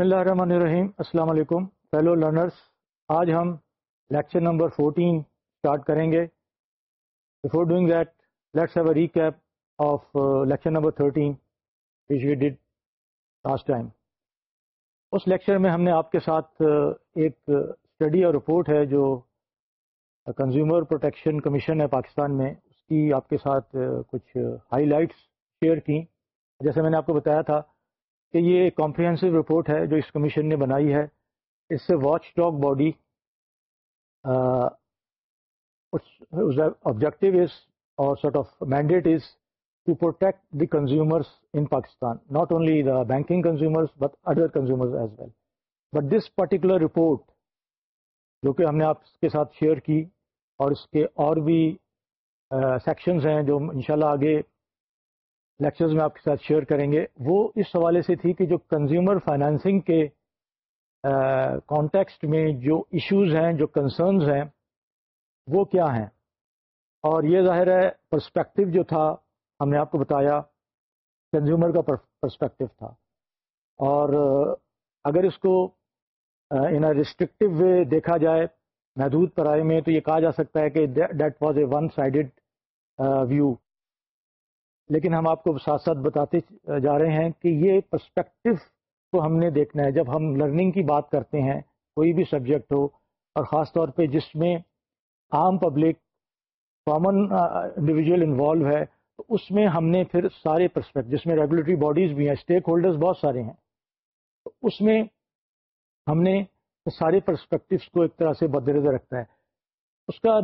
بسم اللہ الرحمن الرحیم، السلام علیکم۔ فیلو لرنرس آج ہم لیکچر نمبر فورٹین اسٹارٹ کریں گے۔ Before doing that let's have a recap of lecture number thirteen which we did last time us lecture میں ہم نے آپ کے ساتھ uh, ایک uh, اسٹڈی اور رپورٹ ہے جو کنزیومر پروٹیکشن کمیشن ہے پاکستان میں۔ اس کی آپ کے ساتھ uh, کچھ ہائی لائٹس شیئر کی جیسے میں نے آپ کو بتایا تھا کہ یہ ایک کمپریہنسو رپورٹ ہے جو اس کمیشن نے بنائی ہے۔ اس سے watch dog body objective is اور sort of mandate is to protect the consumers in Pakistan not only the banking consumers but other consumers as well but this particular report جو کہ ہم نے آپ کے ساتھ شیئر کی اور اس کے اور بھی سیکشنز ہیں جو انشاءاللہ آگے لیکچرز میں آپ کے ساتھ شیئر کریں گے، وہ اس حوالے سے تھی کہ جو کنزیومر فائنانسنگ کے کانٹیکسٹ میں جو ایشوز ہیں، جو کنسرنز ہیں، وہ کیا ہیں؟ اور یہ ظاہر ہے پرسپیکٹو جو تھا، ہم نے آپ کو بتایا کنزیومر کا پرسپیکٹو تھا۔ اور اگر اس کو ان ریسٹرکٹیو وے دیکھا جائے، محدود پرائے میں، تو یہ کہا جا سکتا ہے کہ that was a one sided view لیکن ہم آپ کو ساتھ ساتھ بتاتے جا رہے ہیں کہ یہ پرسپیکٹو کو ہم نے دیکھنا ہے۔ جب ہم لرننگ کی بات کرتے ہیں، کوئی بھی سبجیکٹ ہو، اور خاص طور پہ جس میں عام پبلک کامن انڈیویجول انوالو ہے، تو اس میں ہم نے پھر سارے پرسپیکٹ جس میں ریگولیٹری باڈیز بھی ہیں اسٹیک ہولڈرز بہت سارے ہیں، تو اس میں ہم نے سارے پرسپیکٹوس کو ایک طرح سے بدرزہ رکھنا ہے۔ اس کا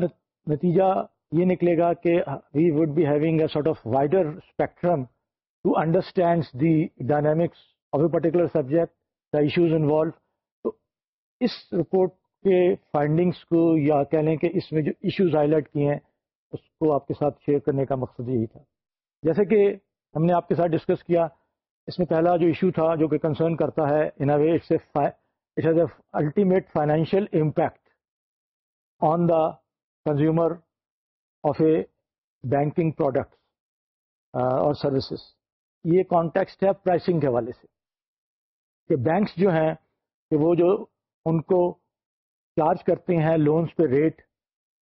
نتیجہ یہ نکلے گا کہ we would be having a sort of wider spectrum to understand the dynamics of a particular subject the issues involved تو اس رپورٹ کے فائنڈنگس کو یا کہہ لیں کہ اس میں جو ایشوز ہائی لائٹ کیے ہیں، اس کو آپ کے ساتھ شیئر کرنے کا مقصد یہی تھا۔ جیسے کہ ہم نے آپ کے ساتھ ڈسکس کیا، اس میں پہلا جو ایشو تھا جو کہ کنسرن کرتا ہے in a way it's a ultimate financial impact on the consumer of a banking products اور سروسز یہ کانٹیکسٹ ہے پرائسنگ کے حوالے سے کہ بینکس جو ہیں کہ وہ جو ان کو چارج کرتے ہیں لونس پہ ریٹ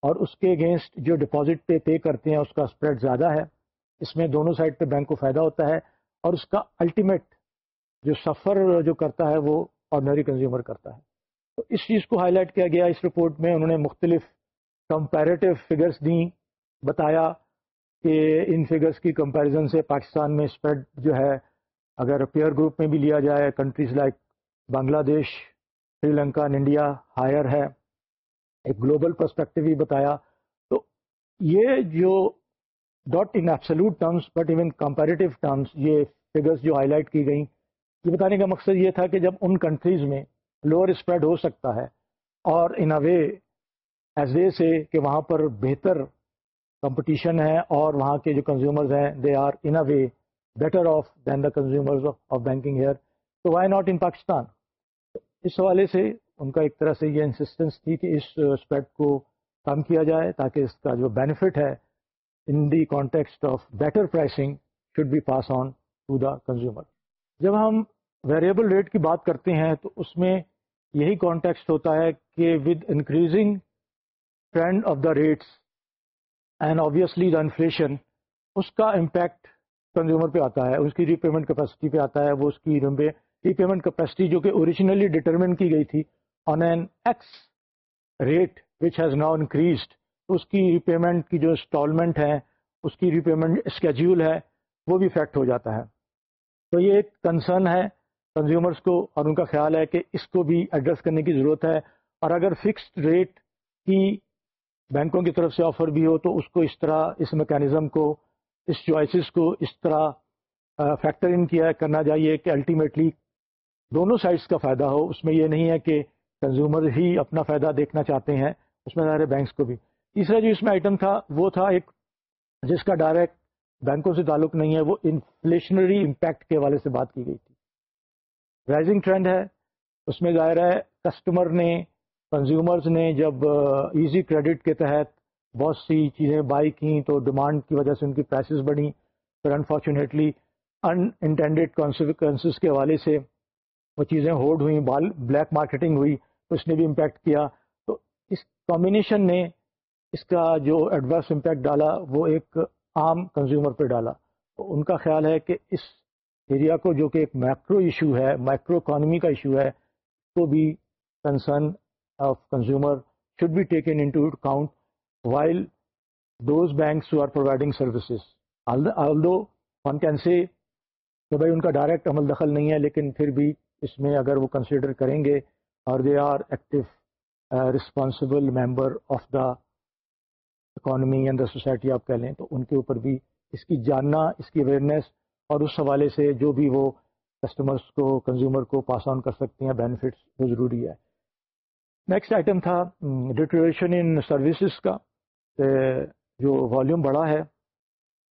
اور اس کے اگینسٹ جو ڈپازٹ پہ پے کرتے ہیں اس کا اسپریڈ زیادہ ہے، اس میں دونوں سائڈ پہ بینک کو فائدہ ہوتا ہے اور اس کا الٹیمیٹ جو سفر جو کرتا ہے وہ آرڈنری کنزیومر کرتا ہے۔ تو اس چیز کو ہائی لائٹ کیا گیا، اس رپورٹ میں انہوں نے مختلف کمپیریٹیو فگرس دیں۔ بتایا کہ ان فگرس کی کمپیریزن سے پاکستان میں اسپریڈ جو ہے، اگر پیئر گروپ میں بھی لیا جائے countries like Bangladesh, Sri Lanka and India higher ہے۔ ایک گلوبل پرسپیکٹو بھی بتایا۔ تو یہ جو that in absolute terms but even comparative terms یہ فگرس جو ہائی لائٹ کی گئیں، یہ بتانے کا مقصد یہ تھا کہ جب ان کنٹریز میں لوور اسپریڈ ہو سکتا ہے اور ان اے وے ایز وے سے کہ وہاں پر بہتر کمپٹیشن ہے اور وہاں کے جو کنزیومرز ہیں they are in a way better off than the consumers of banking here so why not in Pakistan اس حوالے سے ان کا ایک طرح سے یہ انسسٹنس تھی کہ اس uh, اسپیکٹ کو کم کیا جائے تاکہ اس کا جو بینیفٹ ہے in the context of better pricing should be pass on to the consumer جب ہم ویریبل ریٹ کی بات کرتے ہیں تو اس میں یہی کانٹیکسٹ ہوتا ہے کہ with increasing trend of the rates and obviously the inflation اس کا امپیکٹ کنزیومر پہ آتا ہے، اس کی ری پیمنٹ کیپیسٹی پہ آتا ہے، وہ اس کی ری پیمنٹ کیپیسٹی جو کہ اوریجنلی ڈٹرمن کی گئی تھی on an X rate which has now increased اس کی ری پیمنٹ کی جو انسٹالمنٹ ہے، اس کی ری پیمنٹ اسکیجول ہے، وہ بھی افیکٹ ہو جاتا ہے۔ تو یہ ایک کنسرن ہے کنزیومرس کو اور ان کا خیال ہے کہ اس کو بھی ایڈریس کرنے کی ضرورت ہے۔ اور اگر فکسڈ ریٹ کی بینکوں کی طرف سے آفر بھی ہو تو اس کو اس طرح اس میکینزم کو، اس چوائسیز کو اس طرح فیکٹر ان کیا کرنا چاہیے کہ الٹیمیٹلی دونوں سائڈس کا فائدہ ہو۔ اس میں یہ نہیں ہے کہ کنزیومر ہی اپنا فائدہ دیکھنا چاہتے ہیں، اس میں ظاہر بینکس کو بھی۔ تیسرا جو اس میں آئٹم تھا، وہ تھا ایک جس کا ڈائریکٹ بینکوں سے تعلق نہیں ہے، وہ انفلیشنری امپیکٹ کے حوالے سے بات کی گئی تھی۔ رائزنگ ٹرینڈ ہے، اس میں ظاہر ہے کسٹمر نے کنزیومرز نے جب ایزی کریڈٹ کے تحت بہت سی چیزیں بائی کیں تو ڈیمانڈ کی وجہ سے ان کی پرائسز بڑھیں، پھر انفارچونیٹلی ان انٹینڈیڈ کانسیکوینسز کے حوالے سے وہ چیزیں ہولڈ ہوئیں بلیک مارکیٹنگ ہوئی تو اس نے بھی امپیکٹ کیا۔ تو اس کمبینیشن نے اس کا جو ایڈورس امپیکٹ ڈالا وہ ایک عام کنزیومر پہ ڈالا۔ تو ان کا خیال ہے کہ اس ایریا کو جو کہ ایک مائکرو ایشو ہے مائکرو اکانومی کا ایشو ہے تو بھی concern of consumer should be taken into account while those banks are providing services although one can say کہ بھائی ان کا ڈائریکٹ عمل دخل نہیں ہے، لیکن پھر بھی اس میں اگر وہ کنسیڈر کریں گے اور they are active responsible member of the economy and the society آپ کہہ لیں تو ان کے اوپر بھی اس کی جاننا، اس کی اویئرنیس اور اس حوالے سے جو بھی وہ کسٹمرس کو کنزیومر کو پاس آن کر سکتے ہیں بینیفٹس وہ ضروری ہے۔ نیکسٹ آئٹم تھا ڈیٹریشن ان سروسز کا جو والیوم بڑا ہے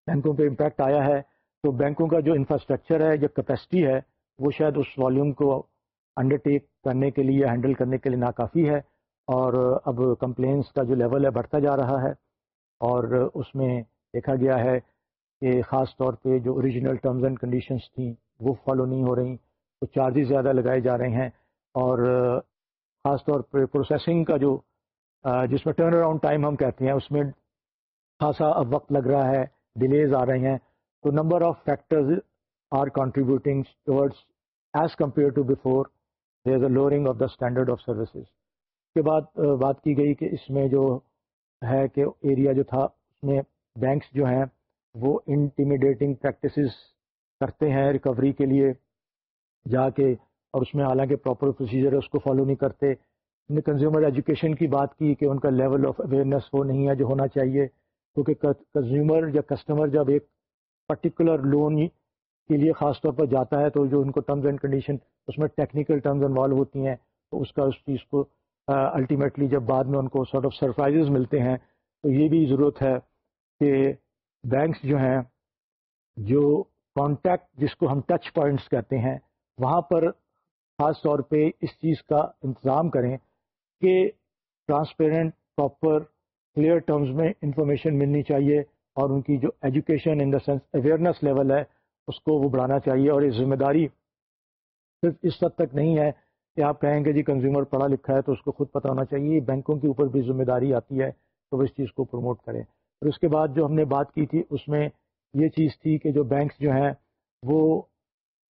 بینکوں پہ امپیکٹ آیا ہے تو بینکوں کا جو انفراسٹرکچر ہے جو کیپیسٹی ہے وہ شاید اس والیوم کو انڈر ٹیک کرنے کے لیے ہینڈل کرنے کے لیے ناکافی ہے اور اب کمپلینس کا جو لیول ہے بڑھتا جا رہا ہے اور اس میں دیکھا گیا ہے کہ خاص طور پہ جو اوریجنل ٹرمز اینڈ کنڈیشنز تھیں وہ فالو نہیں ہو رہی تو چارجز زیادہ لگائے جا رہے ہیں اور خاص طور پہ پروسیسنگ کا جو جس میں ٹرن اراؤنڈ ٹائم ہم کہتے ہیں، اس میں خاصا اب وقت لگ رہا ہے ڈیلیز آ رہے ہیں، تو number of factors are contributing towards as compare to before there is a lowering of the standard of services کے بعد بات کی گئی کہ اس میں جو ہے کہ ایریا جو تھا، اس میں بینکس جو ہیں، وہ انٹیمیڈیٹنگ پریکٹسز کرتے ہیں ریکوری کے لیے، جا کے اور اس میں حالانکہ پراپر پروسیجر ہے، اس کو فالو نہیں کرتے۔ نے کنزیومر ایجوکیشن کی بات کی کہ ان کا لیول آف اویئرنیس وہ نہیں ہے جو ہونا چاہیے۔ کیونکہ کنزیومر یا کسٹمر جب ایک پرٹیکولر لون کے لیے خاص طور پر جاتا ہے تو جو ان کو ٹرمز اینڈ کنڈیشن اس میں ٹیکنیکل ٹرمز انوالو ہوتی ہیں۔ تو اس کا اس چیز کو الٹیمیٹلی جب بعد میں ان کو سارٹ آف سرپرائزز ملتے ہیں، تو یہ بھی ضرورت ہے کہ بینکس جو ہیں، جو کانٹیکٹ جس کو ہم ٹچ پوائنٹس کہتے ہیں، وہاں پر خاص طور پہ اس چیز کا انتظام کریں کہ ٹرانسپیرنٹ پراپر کلیئر ٹرمز میں انفارمیشن ملنی چاہیے اور ان کی جو education in the sense awareness level ہے، اس کو وہ بڑھانا چاہیے اور یہ ذمہ داری صرف اس حد تک نہیں ہے کہ آپ کہیں گے جی کنزیومر پڑھا لکھا ہے تو اس کو خود پتہ ہونا چاہیے بینکوں کے اوپر بھی ذمہ داری آتی ہے تو وہ اس چیز کو پروموٹ کریں۔ اور اس کے بعد جو ہم نے بات کی تھی، اس میں یہ چیز تھی کہ جو بینکس جو ہیں، وہ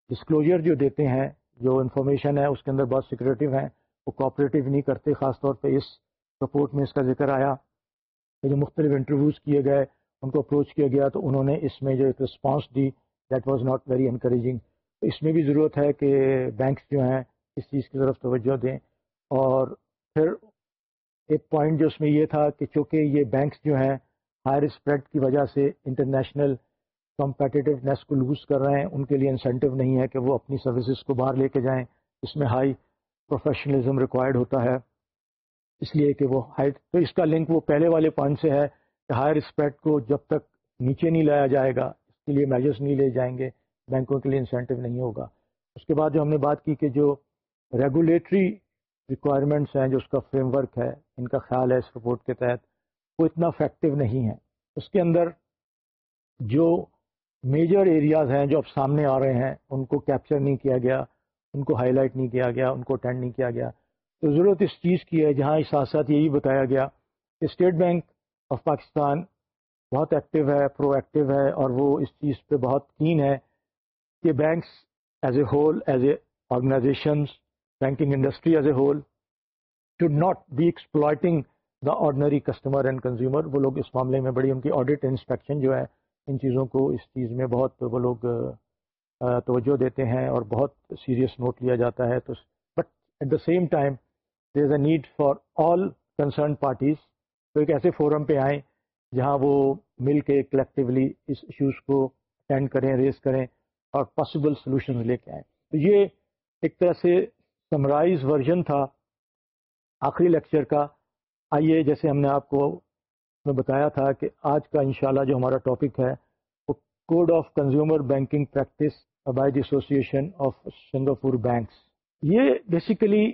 ڈسکلوجر جو دیتے ہیں جو انفارمیشن ہے اس کے اندر بہت سیکریٹو ہیں، وہ کوآپریٹو نہیں کرتے، خاص طور پہ اس رپورٹ میں اس کا ذکر آیا۔ جو مختلف انٹرویوز کیے گئے، ان کو اپروچ کیا گیا تو انہوں نے اس میں جو ایک response the that was not very encouraging تو اس میں بھی ضرورت ہے کہ بینکس جو ہیں اس چیز کی طرف توجہ دیں۔ اور پھر ایک پوائنٹ جو اس میں یہ تھا کہ چونکہ یہ بینکس جو ہیں ہائر اسپریڈ کی وجہ سے انٹرنیشنل کمپیٹیونیس کو لوز کر رہے ہیں، ان کے لیے انسینٹیو نہیں ہے کہ وہ اپنی سروسز کو باہر لے کے جائیں۔ اس میں ہائی پروفیشنلزم ریکوائرڈ ہوتا ہے۔ اس لیے کہ وہ ہائی، تو اس کا لنک وہ پہلے والے پوائنٹ سے ہے کہ ہائر اسپریڈ کو جب تک نیچے نہیں لایا جائے گا، اس کے لیے میجرس نہیں لے جائیں گے، بینکوں کے لیے انسینٹیو نہیں ہوگا۔ اس کے بعد جو ہم نے بات کی کہ جو ریگولیٹری ریکوائرمنٹس ہیں، جو اس کا فریم ورک ہے، ان کا خیال ہے اس رپورٹ کے تحت، وہ اتنا افیکٹو نہیں ہے۔ اس کے اندر جو میجر ایریاز ہیں جو اب سامنے آ رہے ہیں، ان کو کیپچر نہیں کیا گیا، ان کو ہائی لائٹ نہیں کیا گیا، ان کو اٹینڈ نہیں کیا گیا۔ تو ضرورت اس چیز کی ہے، جہاں اس ساتھ ساتھ یہی بتایا گیا کہ اسٹیٹ بینک آف پاکستان بہت ایکٹیو ہے پرو ایکٹیو ہے، اور وہ اس چیز پہ بہت کین ہے کہ banks as a whole, as a organisations banking industry as a whole, should not be exploiting the ordinary customer and consumer. وہ لوگ اس معاملے میں بڑی ان کی آڈٹ انسپیکشن جو ہے ان چیزوں کو اس چیز میں بہت وہ لوگ توجہ دیتے ہیں اور بہت سیریس نوٹ لیا جاتا ہے تو but at the same time there is a need for all concern parties تو ایک ایسے فورم پہ آئیں جہاں وہ مل کے کلیکٹیولی اس ایشوز کو اٹینڈ کریں ریز کریں اور پاسبل سلوشن لے کے آئیں۔ تو یہ ایک طرح سے سمرائز ورژن تھا آخری لیکچر کا۔ آئیے جیسے ہم نے آپ کو میں بتایا تھا کہ آج کا انشاءاللہ جو ہمارا ٹاپک ہے، وہ code of consumer banking practice by the association of Singapore banks یہ بیسیکلی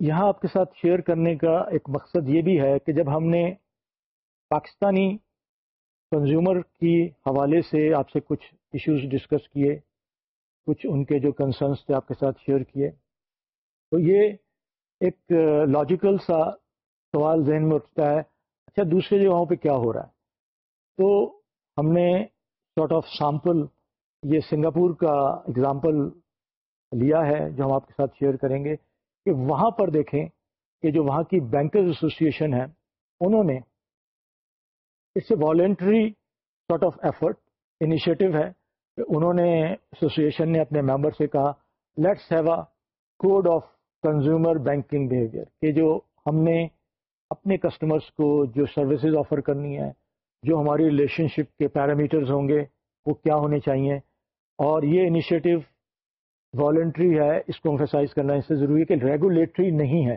یہاں آپ کے ساتھ شیئر کرنے کا ایک مقصد یہ بھی ہے کہ جب ہم نے پاکستانی کنزیومر کی حوالے سے آپ سے کچھ ایشوز ڈسکس کیے، کچھ ان کے جو کنسرنس تھے آپ کے ساتھ شیئر کیے، تو یہ ایک لاجیکل سا سوال ذہن میں اٹھتا ہے اچھا دوسرے جگہوں پہ کیا ہو رہا ہے؟ تو ہم نے سارٹ آف سیمپل یہ سنگاپور کا اگزامپل لیا ہے، جو ہم آپ کے ساتھ شیئر کریں گے کہ وہاں پر دیکھیں کہ جو وہاں کی بینکرز ایسوسیشن ہے انہوں نے اس سے voluntary sort of effort initiative ہے کہ انہوں نے ایسوسیشن نے اپنے ممبر سے کہا let's have a code of consumer banking behaviour کہ جو ہم نے اپنے کسٹمرس کو جو سروسز آفر کرنی ہے جو ہماری ریلیشن شپ کے پیرامیٹرز ہوں گے، وہ کیا ہونے چاہیے؟ اور یہ انیشیٹو والنٹری ہے، اس کو امفیسائز کرنا اس سے ضروری ہے کہ ریگولیٹری نہیں ہے۔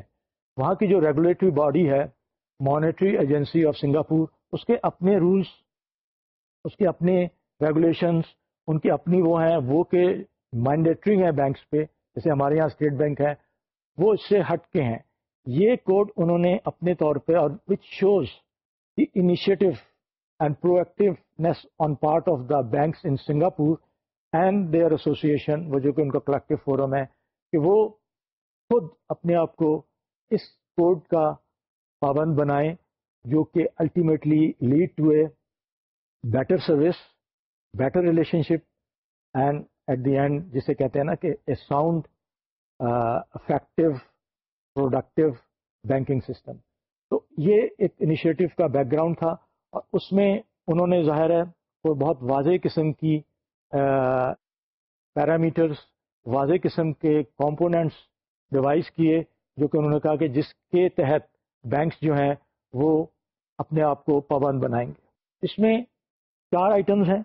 وہاں کی جو ریگولیٹری باڈی ہے مانیٹری ایجنسی آف سنگاپور اس کے اپنے رولس اس کے اپنے ریگولیشنس ان کی اپنی وہ ہیں، وہ کہ مینڈیٹری ہیں بینکس پہ، جیسے ہمارے یہاں اسٹیٹ بینک ہے، وہ اس سے ہٹ کے ہیں۔ یہ کوڈ انہوں نے اپنے طور پہ اور which shows the initiative and proactiveness on part of the banks in Singapore and their association وہ جو کہ ان کا کلیکٹو فورم ہے، کہ وہ خود اپنے آپ کو اس کوڈ کا پابند بنائیں جو کہ ultimately lead to a better service better relationship and at the end جسے کہتے ہیں نا کہ a sound effective productive banking system. تو یہ ایک انیشیٹو کا بیک گراؤنڈ تھا اور اس میں انہوں نے ظاہر ہے وہ بہت واضح قسم کی پیرامیٹرس واضح قسم کے کمپوننٹس ڈیوائز کیے جو کہ انہوں نے کہا کہ جس کے تحت بینکس جو ہیں وہ اپنے آپ کو پابند بنائیں گے۔ اس میں چار آئٹمز ہیں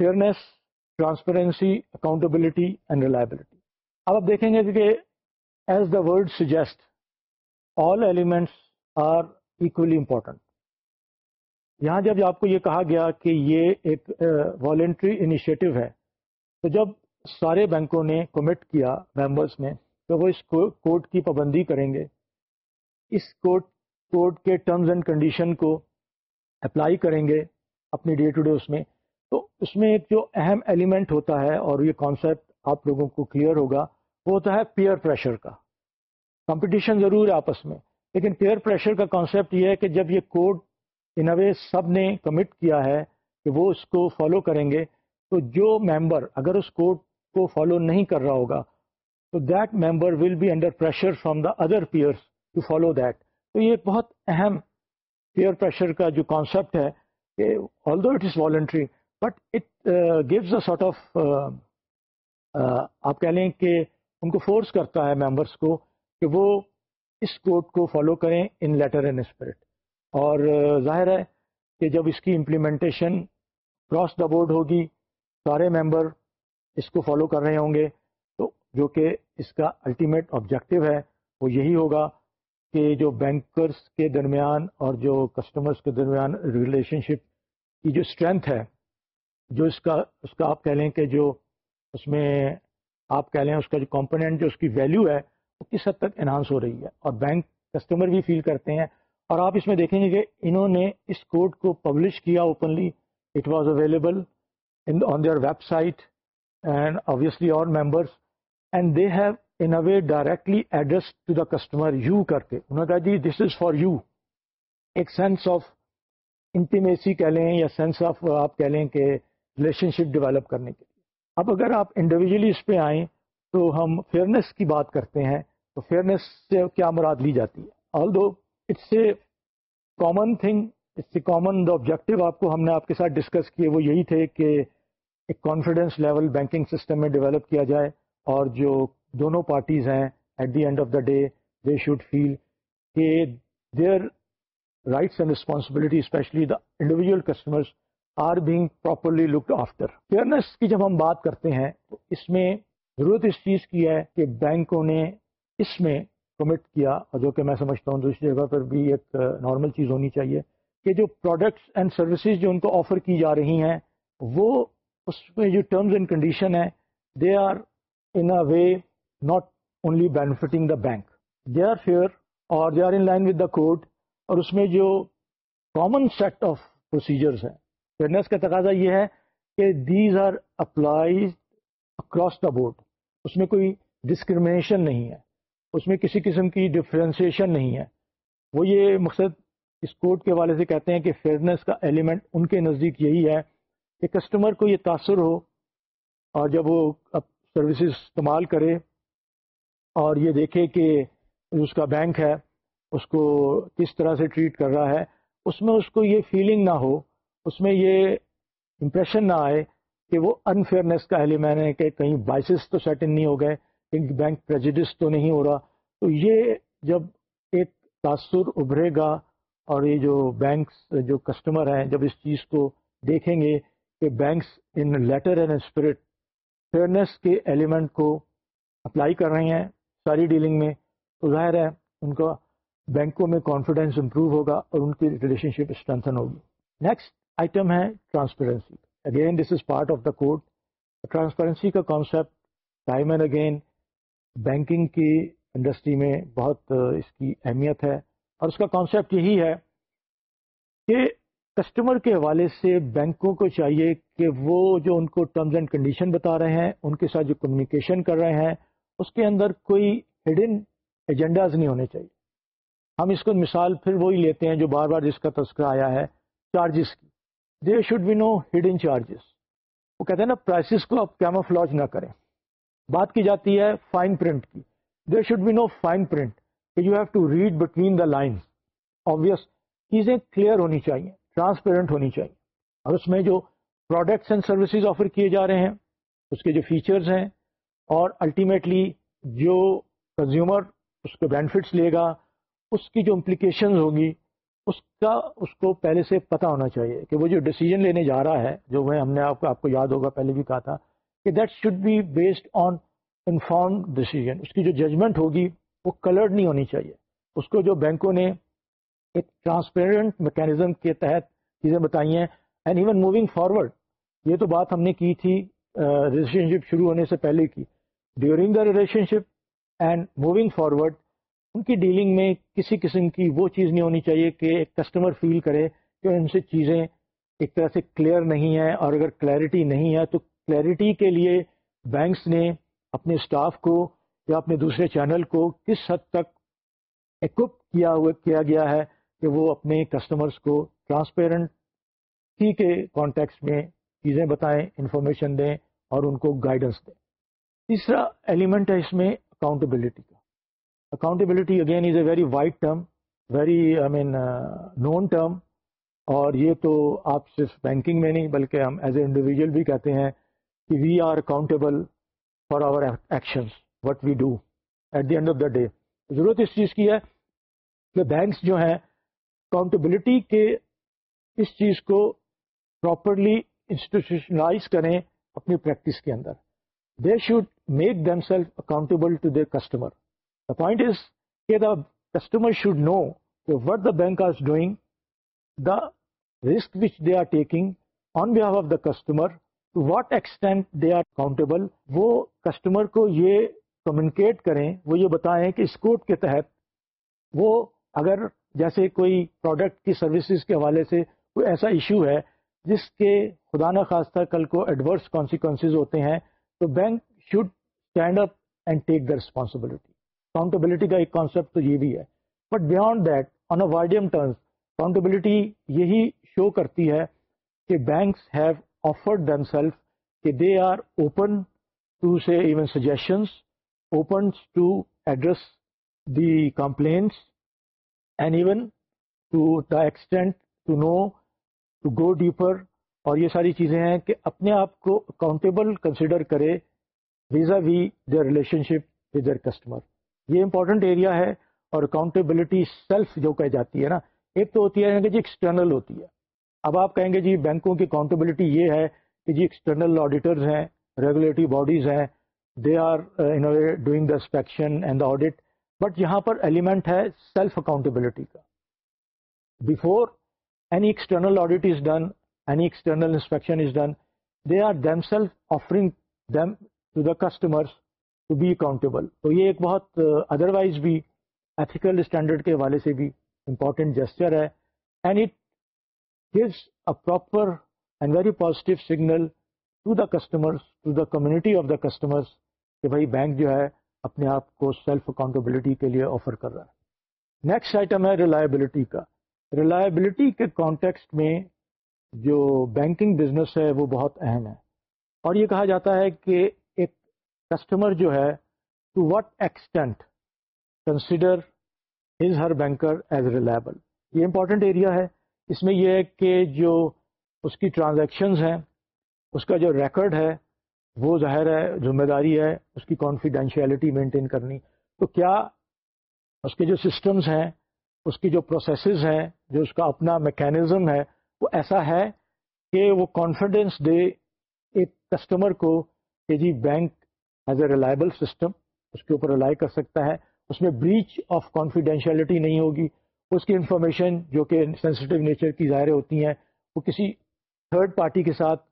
fairness transparency accountability and reliability اب آپ دیکھیں گے کہ as the word suggest all elements are equally important یہاں جب آپ کو یہ کہا گیا کہ یہ ایک والنٹری انیشیٹو ہے، تو جب سارے بینکوں نے کمٹ کیا ممبرس نے، تو وہ اس کوڈ کی پابندی کریں گے۔ اس کوڈ کوڈ کے ٹرمز اینڈ کنڈیشن کو اپلائی کریں گے اپنی ڈے ٹو ڈے اس میں۔ تو اس میں ایک جو اہم ایلیمنٹ ہوتا ہے اور یہ کانسیپٹ آپ لوگوں کو کلیئر ہوگا وہ ہوتا ہے پیئر پریشر کا۔ کمپٹیشن ضرور ہے آپس میں، لیکن پیئر پریشر کا کانسیپٹ یہ ہے کہ جب یہ کوڈ ان وے سب نے کمٹ کیا ہے کہ وہ اس کو فالو کریں گے، تو جو ممبر اگر اس کوڈ کو فالو نہیں کر رہا ہوگا، تو that member will be under pressure from the other peers to follow that تو یہ ایک بہت اہم پیئر پریشر کا جو کانسیپٹ ہے کہ although it is voluntary but it gives a sort of آپ کہہ لیں کہ ان کو فورس کرتا ہے ممبرس کو کہ وہ اس کوڈ کو فالو کریں ان لیٹر اینڈ اسپرٹ اور ظاہر ہے کہ جب اس کی امپلیمنٹیشن کراس دا بورڈ ہوگی، سارے ممبر اس کو فالو کر رہے ہوں گے، تو جو کہ اس کا الٹیمیٹ آبجیکٹو ہے، وہ یہی ہوگا کہ جو بینکرس کے درمیان اور جو کسٹمرس کے درمیان ریلیشن شپ کی جو اسٹرینتھ ہے، جو اس کا اس کا آپ کہہ لیں کہ جو اس میں آپ کہہ لیں اس کا جو کمپوننٹ جو اس کی ویلیو ہے، وہ کس حد تک انہانس ہو رہی ہے؟ اور بینک کسٹمر بھی فیل کرتے ہیں اور آپ اس میں دیکھیں گے کہ انہوں نے اس کوڈ کو پبلش کیا openly it was available on their website and obviously اور members and they have in a way directly address to the customer you کر کے انہوں نے کہا جی دس از فار یو ایک سینس آف انٹیمیسی کہہ لیں یا سینس آف آپ کہہ لیں کہ ریلیشن شپ ڈیولپ کرنے کے اب اگر آپ انڈیویجلی اس پہ آئیں تو ہم فیئرنیس کی بات کرتے ہیں تو فیئرنیس سے کیا مراد لی جاتی ہے؟ Although it's a common thing it's a common the objective آپ کو ہم نے آپ کے ساتھ ڈسکس کیے، وہ یہی تھے کہ ایک کانفیڈینس لیول بینکنگ سسٹم میں ڈیولپ کیا جائے اور جو دونوں پارٹیز ہیں at the end of the day they should feel کہ their rights and responsibility especially the individual customers are being properly looked after fairness کی جب ہم بات کرتے ہیں تو اس میں ضرورت اس چیز کی ہے کہ بینکوں نے اس میں کمٹ کیا اور جو کہ میں سمجھتا ہوں دوسری جگہ پر بھی ایک نارمل چیز ہونی چاہیے کہ جو پروڈکٹس اینڈ سروسز جو ان کو آفر کی جا رہی ہیں وہ اس میں جو ٹرمز اینڈ کنڈیشن ہے they are in a way not only benefiting the bank they are fair or they are in line with the code اور اس میں جو کامن سیٹ آف پروسیجرس ہیں فیئرنیس کا تقاضا یہ ہے کہ these are applies across the board اس میں کوئی ڈسکریمنیشن نہیں ہے. اس میں کسی قسم کی ڈفرینسیشن نہیں ہے. وہ یہ مقصد اس کوڈ کے حوالے سے کہتے ہیں کہ فیئرنیس کا ایلیمنٹ ان کے نزدیک یہی ہے کہ کسٹمر کو یہ تاثر ہو اور جب وہ اب سروسز استعمال کرے اور یہ دیکھے کہ اس کا بینک ہے، اس کو کس طرح سے ٹریٹ کر رہا ہے، اس میں اس کو یہ فیلنگ نہ ہو اس میں یہ امپریشن نہ آئے کہ وہ انفیئرنیس کا ایلیمنٹ ہے کہ کہیں بائسز تو سیٹن نہیں ہو گئے، کہیں بینک پریجڈس تو نہیں ہو رہا۔ تو یہ جب ایک تاثر ابھرے گا اور یہ جو بینکس جو کسٹمر ہیں، جب اس چیز کو دیکھیں گے کہ banks in letter and spirit fairness کے ایلیمنٹ کو اپلائی کر رہے ہیں ساری ڈیلنگ میں، تو ظاہر ہے ان کا بینکوں میں کانفیڈینس امپروو ہوگا اور ان کی ریلیشن شپ اسٹرینتھن ہوگی۔ نیکسٹ آئٹم ہے transparency again this is part of the code transparency کا concept time and again banking کی انڈسٹری میں بہت اس کی اہمیت ہے اور اس کا کانسیپٹ یہی ہے کہ کسٹمر کے حوالے سے بینکوں کو چاہیے کہ وہ جو ان کو ٹرمز اینڈ کنڈیشن بتا رہے ہیں ان کے ساتھ جو کمیونیکیشن کر رہے ہیں اس کے اندر کوئی ہڈن ایجنڈاز نہیں ہونے چاہیے ہم اس کو مثال پھر وہی لیتے ہیں جو بار بار جس کا تذکرہ آیا ہے چارجز کی there should be no hidden charges وہ کہتے ہیں نا پرائسز کو آپ کیموفلاج نہ کریں۔ بات کی جاتی ہے فائن پرنٹ کی۔ There should be no fine print you have to read between the line obvious چیزیں کلیئر ہونی چاہیے ٹرانسپیرنٹ ہونی چاہیے۔ اور اس میں جو پروڈکٹس اینڈ سروسز آفر کیے جا رہے ہیں، اس کے جو فیچرز ہیں، اور الٹیمیٹلی جو کنزیومر اس کے بینیفٹس لے گا، اس کی جو امپلیکیشنز ہوگی اس کا اس کو پہلے سے پتہ ہونا چاہیے کہ وہ جو ڈیسیجن لینے جا رہا ہے، جو میں ہم نے آپ کو آپ کو یاد ہوگا، پہلے بھی کہا تھا کہ that should be based on inform decision اس کی جو ججمنٹ ہوگی، وہ کلرڈ نہیں ہونی چاہیے۔ اس کو جو بینکوں نے ایک ٹرانسپیرنٹ میکینزم کے تحت چیزیں بتائی ہیں اینڈ ایون موونگ فارورڈ یہ تو بات ہم نے کی تھی ریلیشن شپ شروع ہونے سے پہلے کی۔ During the relationship and moving forward ان کی ڈیلنگ میں کسی قسم کی وہ چیز نہیں ہونی چاہیے کہ ایک کسٹمر فیل کرے کہ ان سے چیزیں ایک طرح سے کلیئر نہیں ہیں اور اگر کلیئرٹی نہیں ہے تو کلیئرٹی کے لیے بینکس نے اپنے اسٹاف کو یا اپنے دوسرے چینل کو کس حد تک ایکوپ کیا ہوا کیا گیا ہے کہ وہ اپنے کسٹمرز کو ٹرانسپیرنٹ کے کانٹیکس میں چیزیں بتائیں انفارمیشن دیں اور ان کو گائیڈنس دیں۔ تیسرا ایلیمنٹ ہے اس میں اکاؤنٹیبلٹی کا۔ Accountability again is a very wide term very I mean known term اور یہ تو آپ صرف بینکنگ میں نہیں، بلکہ ہم ایز اے انڈیویجول بھی کہتے ہیں کہ we are accountable for our actions what we do at the end of the day ضرورت اس چیز کی ہے کہ بینکس جو ہیں اکاؤنٹیبلٹی کے اس چیز کو پراپرلی انسٹیٹیوشنلائز کریں اپنی پریکٹس کے اندر. They should make themselves accountable to the customer the point is کہ the customer should know what the bank are doing the risk which they are taking on behalf of the customer to what extent they are accountable وہ customer کو یہ communicate کریں، وہ یہ بتائیں کہ اس code کے تحت وہ اگر جیسے کوئی پروڈکٹ کی سروسز کے حوالے سے کوئی ایسا ایشو ہے جس کے خدا نخواستہ کل کو ایڈورس کانسیکوینسز ہوتے ہیں، تو bank should stand up and take the responsibility accountability کا ایک کانسیپٹ تو یہ بھی ہے۔ But beyond that on a wider terms accountability یہی شو کرتی ہے کہ banks have offered them self کہ they are open to say even suggestions opens to address the complaints and even to the extent to know to go deeper اور یہ ساری چیزیں ہیں کہ اپنے آپ کو اکاؤنٹیبل کنسیڈر کرے vis a vis their relationship with their customer یہ امپورٹنٹ ایریا ہے اور اکاؤنٹیبلٹی سیلف جو کہی جاتی ہے نا، ایک تو ہوتی ہے یعنی کہ جی ایکسٹرنل ہوتی ہے۔ اب آپ کہیں گے جی بینکوں کی اکاؤنٹیبلٹی یہ ہے کہ جی ایکسٹرنل آڈیٹرز ہیں ریگولیٹری باڈیز ہیں they are doing the inspection and the audit but یہاں پر ایلیمنٹ ہے سیلف اکاؤنٹیبلٹی کا۔ Before any external audit is done any external inspection is done they are themselves offering them to the customers to be accountable تو یہ ایک بہت otherwise بھی ethical standard کے حوالے سے بھی امپورٹنٹ جسچر ہے. And it gives a proper and very positive signal to the customers to the community of the customers کہ بھائی بینک جو ہے اپنے آپ کو سیلف اکاؤنٹیبلٹی کے لیے آفر کر رہا ہے۔ نیکسٹ آئٹم ہے ریلائبلٹی کا۔ ریلائبلٹی کے کانٹیکسٹ میں جو بینکنگ بزنس ہے وہ بہت اہم ہے۔ اور یہ کہا جاتا ہے کہ کسٹمر جو ہے to what extent consider his her banker as reliable یہ امپورٹنٹ ایریا ہے۔ اس میں یہ ہے کہ جو اس کی ٹرانزیکشنز ہیں، اس کا جو ریکارڈ ہے، وہ ظاہر ہے، ذمہ داری ہے اس کی کانفیڈینشیلٹی مینٹین کرنی۔ تو کیا اس کے جو سسٹمز ہیں، اس کی جو پروسیسز ہیں، جو اس کا اپنا میکینزم ہے، وہ ایسا ہے کہ وہ کانفیڈینس دے ایک کسٹمر کو کہ جی bank as a reliable system اس کے اوپر ریلائی کر سکتا ہے، اس میں بریچ آف کانفیڈینشیلٹی نہیں ہوگی، اس کی انفارمیشن جو کہ سینسٹیو نیچر کی ظاہر ہوتی ہیں، وہ کسی تھرڈ پارٹی کے ساتھ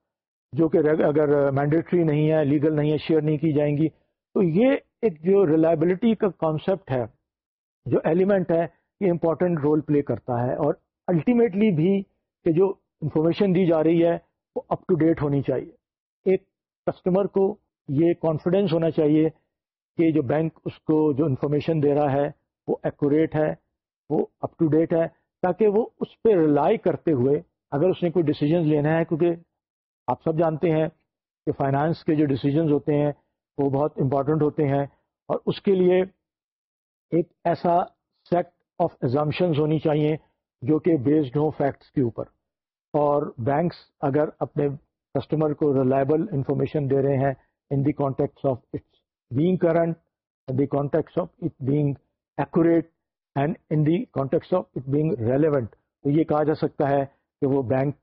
جو کہ اگر مینڈیٹری نہیں ہے لیگل نہیں ہے شیئر نہیں کی جائیں گی۔ تو یہ ایک جو ریلائبلٹی کا کانسیپٹ ہے، جو ایلیمنٹ ہے، یہ امپورٹنٹ رول پلے کرتا ہے۔ اور الٹیمیٹلی بھی کہ جو انفارمیشن دی جا رہی ہے، وہ اپ ٹو ڈیٹ ہونی چاہیے۔ ایک کسٹمر کو یہ کانفیڈینس ہونا چاہیے کہ جو بینک اس کو جو انفارمیشن دے رہا ہے، وہ ایکوریٹ ہے، وہ اپ ٹو ڈیٹ ہے، تاکہ وہ اس پہ ریلائی کرتے ہوئے اگر اس نے کوئی ڈیسیجنز لینا ہے، کیونکہ آپ سب جانتے ہیں کہ فائنانس کے جو ڈیسیجنز ہوتے ہیں، وہ بہت امپورٹنٹ ہوتے ہیں اور اس کے لیے ایک ایسا سیٹ آف ایگزامشنز ہونی چاہیے جو کہ بیسڈ ہوں فیکٹس کے اوپر۔ اور بینکس اگر اپنے کسٹمر کو ریلائبل انفارمیشن دے رہے ہیں in the contexts of its being current in the contexts of it being accurate and in the contexts of it being relevant تو یہ کہا جا سکتا ہے کہ وہ بینک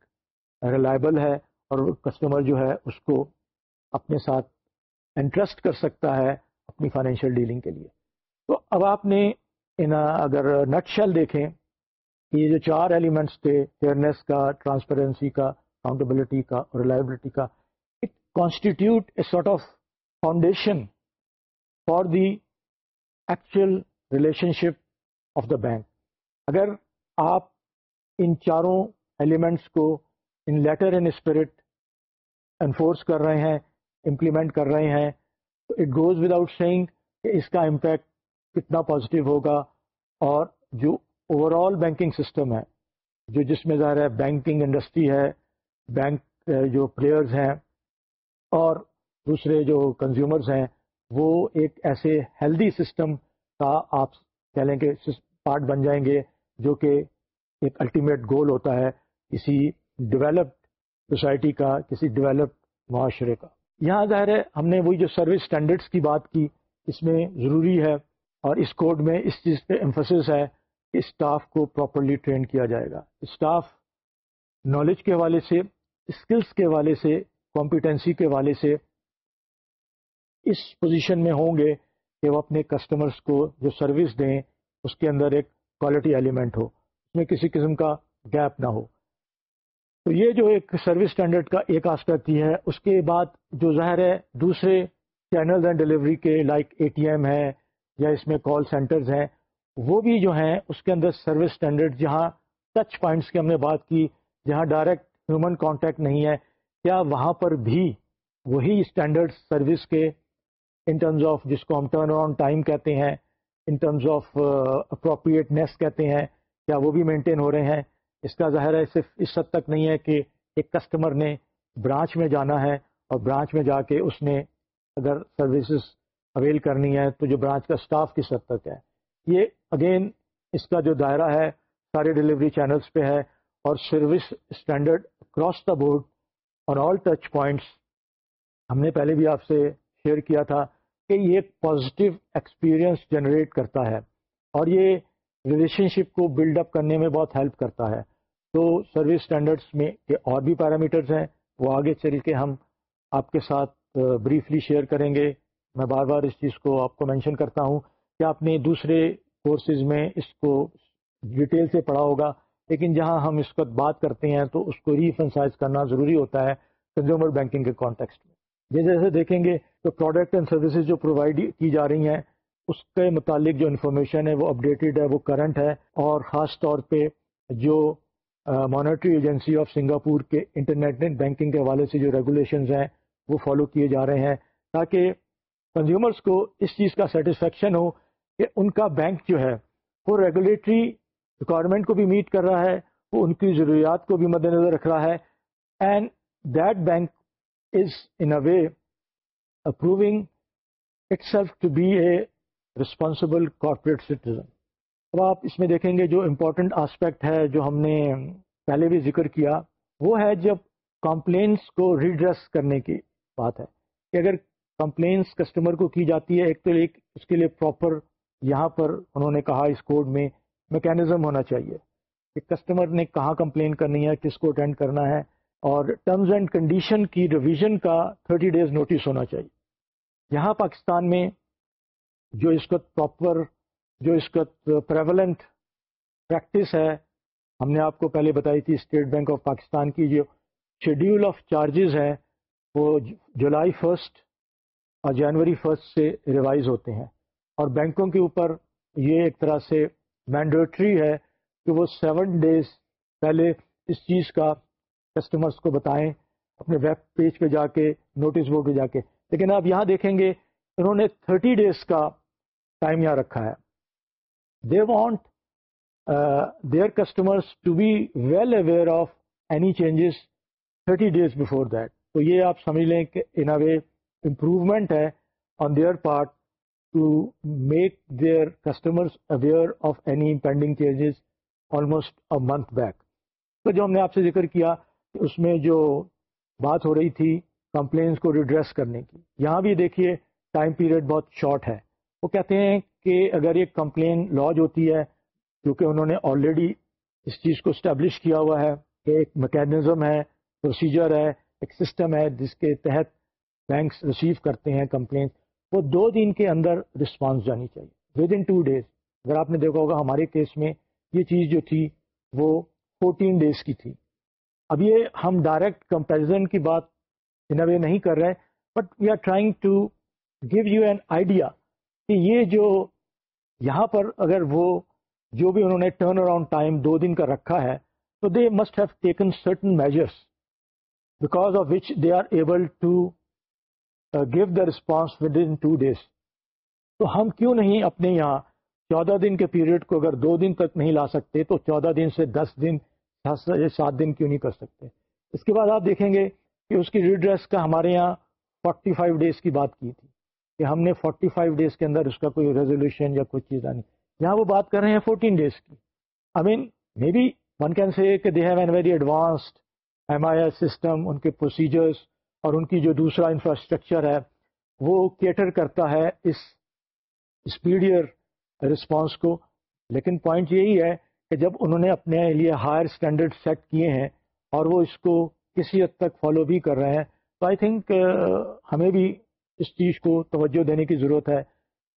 ریلائبل ہے اور کسٹمر جو ہے اس کو اپنے ساتھ انٹرسٹ کر سکتا ہے اپنی فائنینشیل ڈیلنگ کے لیے۔ تو اب آپ نے ان اگر نٹ شیل دیکھیں کہ یہ جو چار ایلیمنٹس تھے فیئرنیس کا ٹرانسپیرنسی کا اکاؤنٹیبلٹی کا اور ریلائبلٹی کا it constitute a sort of foundation for the actual relationship of the bank اگر آپ ان چاروں ایلیمنٹس کو in letter in spirit enforce کر رہے ہیں امپلیمنٹ کر رہے ہیں تو اٹ گوز وداؤٹ سینگ کہ اس کا امپیکٹ کتنا پازیٹیو ہوگا اور جو اوور آل بینکنگ سسٹم ہے جو جس میں ظاہر ہے بینکنگ انڈسٹری ہے بینک جو پلیئرز ہیں اور دوسرے جو کنزیومرز ہیں، وہ ایک ایسے ہیلدی سسٹم کا آپ کہہ لیں کہ پارٹ بن جائیں گے، جو کہ ایک الٹیمیٹ گول ہوتا ہے کسی ڈیولپڈ سوسائٹی کا، کسی ڈیولپڈ معاشرے کا۔ یہاں ظاہر ہے، ہم نے وہی جو سروس اسٹینڈرڈس کی بات کی، اس میں ضروری ہے اور اس کوڈ میں اس چیز پہ امفسس ہے کہ اسٹاف کو پراپرلی ٹرین کیا جائے گا۔ اسٹاف نالج کے حوالے سے اسکلس کے حوالے سے کمپیٹنسی کے حوالے سے اس پوزیشن میں ہوں گے کہ وہ اپنے کسٹمرس کو جو سروس دیں، اس کے اندر ایک کوالٹی ایلیمنٹ ہو، اس میں کسی قسم کا گیپ نہ ہو۔ تو یہ جو ایک سروس اسٹینڈرڈ کا ایک آسپیکٹ یہ ہے، اس کے بعد جو ظاہر ہے، دوسرے چینلز اینڈ ڈلیوری کے لائک اے ٹی ایم ہے یا اس میں کال سینٹرز ہیں، وہ بھی جو ہیں، اس کے اندر سروس اسٹینڈرڈ جہاں ٹچ پوائنٹس کی ہم نے بات کی، جہاں ڈائریکٹ ہیومن کانٹیکٹ نہیں ہے کیا وہاں پر بھی وہی اسٹینڈرڈ سروس کے ان ٹرمز آف جس کو ہم ٹرن اراؤنڈ ٹائم کہتے ہیں ان ٹرمز آف اپروپریٹنیس کہتے ہیں، کیا وہ بھی مینٹین ہو رہے ہیں؟ اس کا ظاہر ہے صرف اس حد تک نہیں ہے کہ ایک کسٹمر نے برانچ میں جانا ہے اور برانچ میں جا کے اس نے اگر سروسز اویل کرنی ہے تو جو برانچ کا اسٹاف کس حد تک ہے؟ یہ اگین اس کا جو دائرہ ہے، سارے ڈلیوری چینلز پہ ہے اور service standard across the board اور آل ٹچ پوائنٹس ہم نے پہلے بھی آپ سے شیئر کیا تھا کہ یہ ایک پازیٹیو ایکسپیرئنس جنریٹ کرتا ہے اور یہ ریلیشن شپ کو بلڈ اپ کرنے میں بہت ہیلپ کرتا ہے۔ تو سروس اسٹینڈرڈس میں کے اور بھی پیرامیٹرز ہیں، وہ آگے چل کے ہم آپ کے ساتھ بریفلی شیئر کریں گے۔ میں بار بار اس چیز کو آپ کو مینشن کرتا ہوں کہ آپ نے دوسرے کورسز میں اس کو ڈیٹیل سے پڑھا ہوگا۔ لیکن جہاں ہم اس وقت بات کرتے ہیں تو اس کو ریفنسائز کرنا ضروری ہوتا ہے کنزیومر بینکنگ کے کانٹیکسٹ میں۔ جیسے جیسے دیکھیں گے تو پروڈکٹ اینڈ سروسز جو پرووائڈ کی جا رہی ہیں، اس کے متعلق جو انفارمیشن ہے وہ اپڈیٹڈ ہے، وہ کرنٹ ہے اور خاص طور پہ جو مانیٹری ایجنسی آف سنگاپور کے انٹرنیٹ بینکنگ کے حوالے سے جو ریگولیشنز ہیں وہ فالو کیے جا رہے ہیں تاکہ کنزیومرس کو اس چیز کا سیٹسفیکشن ہو کہ ان کا بینک جو ہے وہ ریگولیٹری ریکوائرمنٹ کو بھی میٹ کر رہا ہے، وہ ان کی ضروریات کو بھی مد نظر رکھ رہا ہے۔ And that bank is in a way approving itself to be a responsible corporate citizen اب آپ اس میں دیکھیں گے جو امپورٹنٹ آسپیکٹ ہے، جو ہم نے پہلے بھی ذکر کیا، وہ ہے جب کمپلینس کو ریڈریس کرنے کی بات ہے۔ کہ اگر کمپلینس کسٹمر کو کی جاتی ہے، ایک تو ایک اس کے لیے پراپر یہاں پر انہوں نے کہا اس کوڈ میں میکینزم ہونا چاہیے کہ کسٹمر نے کہاں کمپلین کرنی ہے، کس کو اٹینڈ کرنا ہے، اور ٹرمز اینڈ کنڈیشن کی ریویژن کا تھرٹی ڈیز نوٹس ہونا چاہیے۔ یہاں پاکستان میں جو اس کا پراپر جو اس کا پریولنٹ پریکٹس ہے، ہم نے آپ کو پہلے بتائی تھی اسٹیٹ بینک آف پاکستان کی، جو شیڈیول آف چارجز ہے وہ جولائی فرسٹ اور جنوری فرسٹ سے ریوائز ہوتے ہیں۔ اور بینکوں کے اوپر یہ ایک طرح سے مینڈیٹری ہے کہ وہ سیون ڈیز پہلے اس چیز کا کسٹمرس کو بتائیں، اپنے ویب پیج پہ جا کے نوٹس بورڈ پہ جا کے۔ لیکن آپ یہاں دیکھیں گے، انہوں نے تھرٹی ڈیز کا ٹائم یہاں رکھا ہے۔ They want their customers to be well aware of any changes thirty days before that تو یہ آپ سمجھ لیں کہ ان اے وے امپروومنٹ ہے on their part to make their customers aware of any pending changes almost a month back تو جو ہم نے آپ سے ذکر کیا اس میں جو بات ہو رہی تھی کمپلینس کو ریڈریس کرنے کی، یہاں بھی دیکھیے ٹائم پیریڈ بہت شارٹ ہے۔ وہ کہتے ہیں کہ اگر یہ کمپلین لاج ہوتی ہے کیونکہ انہوں نے آلریڈی اس چیز کو اسٹیبلش کیا ہوا ہے کہ ایک میکینزم ہے پروسیجر ہے، ایک سسٹم ہے، جس کے تحت بینکس ریسیو کرتے ہیں کمپلین وہ دو دن کے اندر رسپانس جانی چاہیے۔ ود ان ٹو ڈیز اگر آپ نے دیکھا ہوگا ہمارے کیس میں یہ چیز جو تھی وہ فورٹین ڈیز کی تھی۔ اب یہ ہم ڈائریکٹ کمپیریزن کی بات ان وے نہیں کر رہے but we are trying to give you an idea کہ یہ جو یہاں پر اگر وہ جو بھی انہوں نے ٹرن اراؤنڈ ٹائم دو دن کا رکھا ہے، تو they must have taken certain measures because of which they are able to give the response within two days تو ہم کیوں نہیں اپنے یہاں چودہ دن کے پیریڈ کو اگر دو دن تک نہیں لا سکتے، تو چودہ دن سے دس دن، سات دن کیوں نہیں کر سکتے؟ اس کے بعد آپ دیکھیں گے کہ اس کی ریڈریس کا ہمارے یہاں فورٹی فائیو ڈیز کی بات کی تھی کہ ہم نے فورٹی فائیو ڈیز کے اندر اس کا کوئی ریزولوشن یا کوئی چیز آنی۔ یہاں وہ بات کر رہے ہیں فورٹین ڈیز کی۔ I mean may be one can say کہ they have an very advanced M I S system ان کے پروسیجرس اور ان کی جو دوسرا انفراسٹرکچر ہے، وہ کیٹر کرتا ہے اس اسپیڈیئر رسپانس کو۔ لیکن پوائنٹ یہی ہے کہ جب انہوں نے اپنے لیے ہائر اسٹینڈرڈ سیٹ کیے ہیں اور وہ اس کو کسی حد تک فالو بھی کر رہے ہیں، تو آئی تھنک uh, ہمیں بھی اس چیز کو توجہ دینے کی ضرورت ہے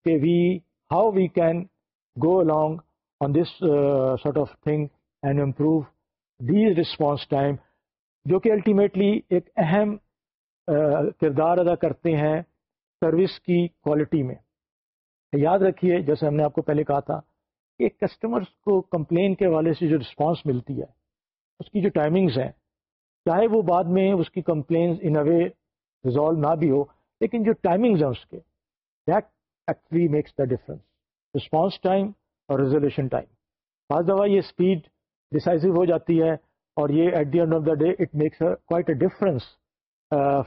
کہ we how we can go along on this sort of thing and improve the response time جو کہ الٹیمیٹلی ایک اہم کردار ادا کرتے ہیں سروس کی کوالٹی میں۔ یاد رکھیے، جیسے ہم نے آپ کو پہلے کہا تھا کہ کسٹمرس کو کمپلین کے حوالے سے جو رسپانس ملتی ہے، اس کی جو ٹائمنگز ہیں، چاہے وہ بعد میں اس کی complaints in a way resolve نہ بھی ہو، لیکن جو ٹائمنگز ہیں اس کے that actually makes the difference response time اور ریزولیوشن ٹائم بعض دفعہ یہ اسپیڈ ڈسائزو ہو جاتی ہے اور یہ at the end of the day it makes quite a difference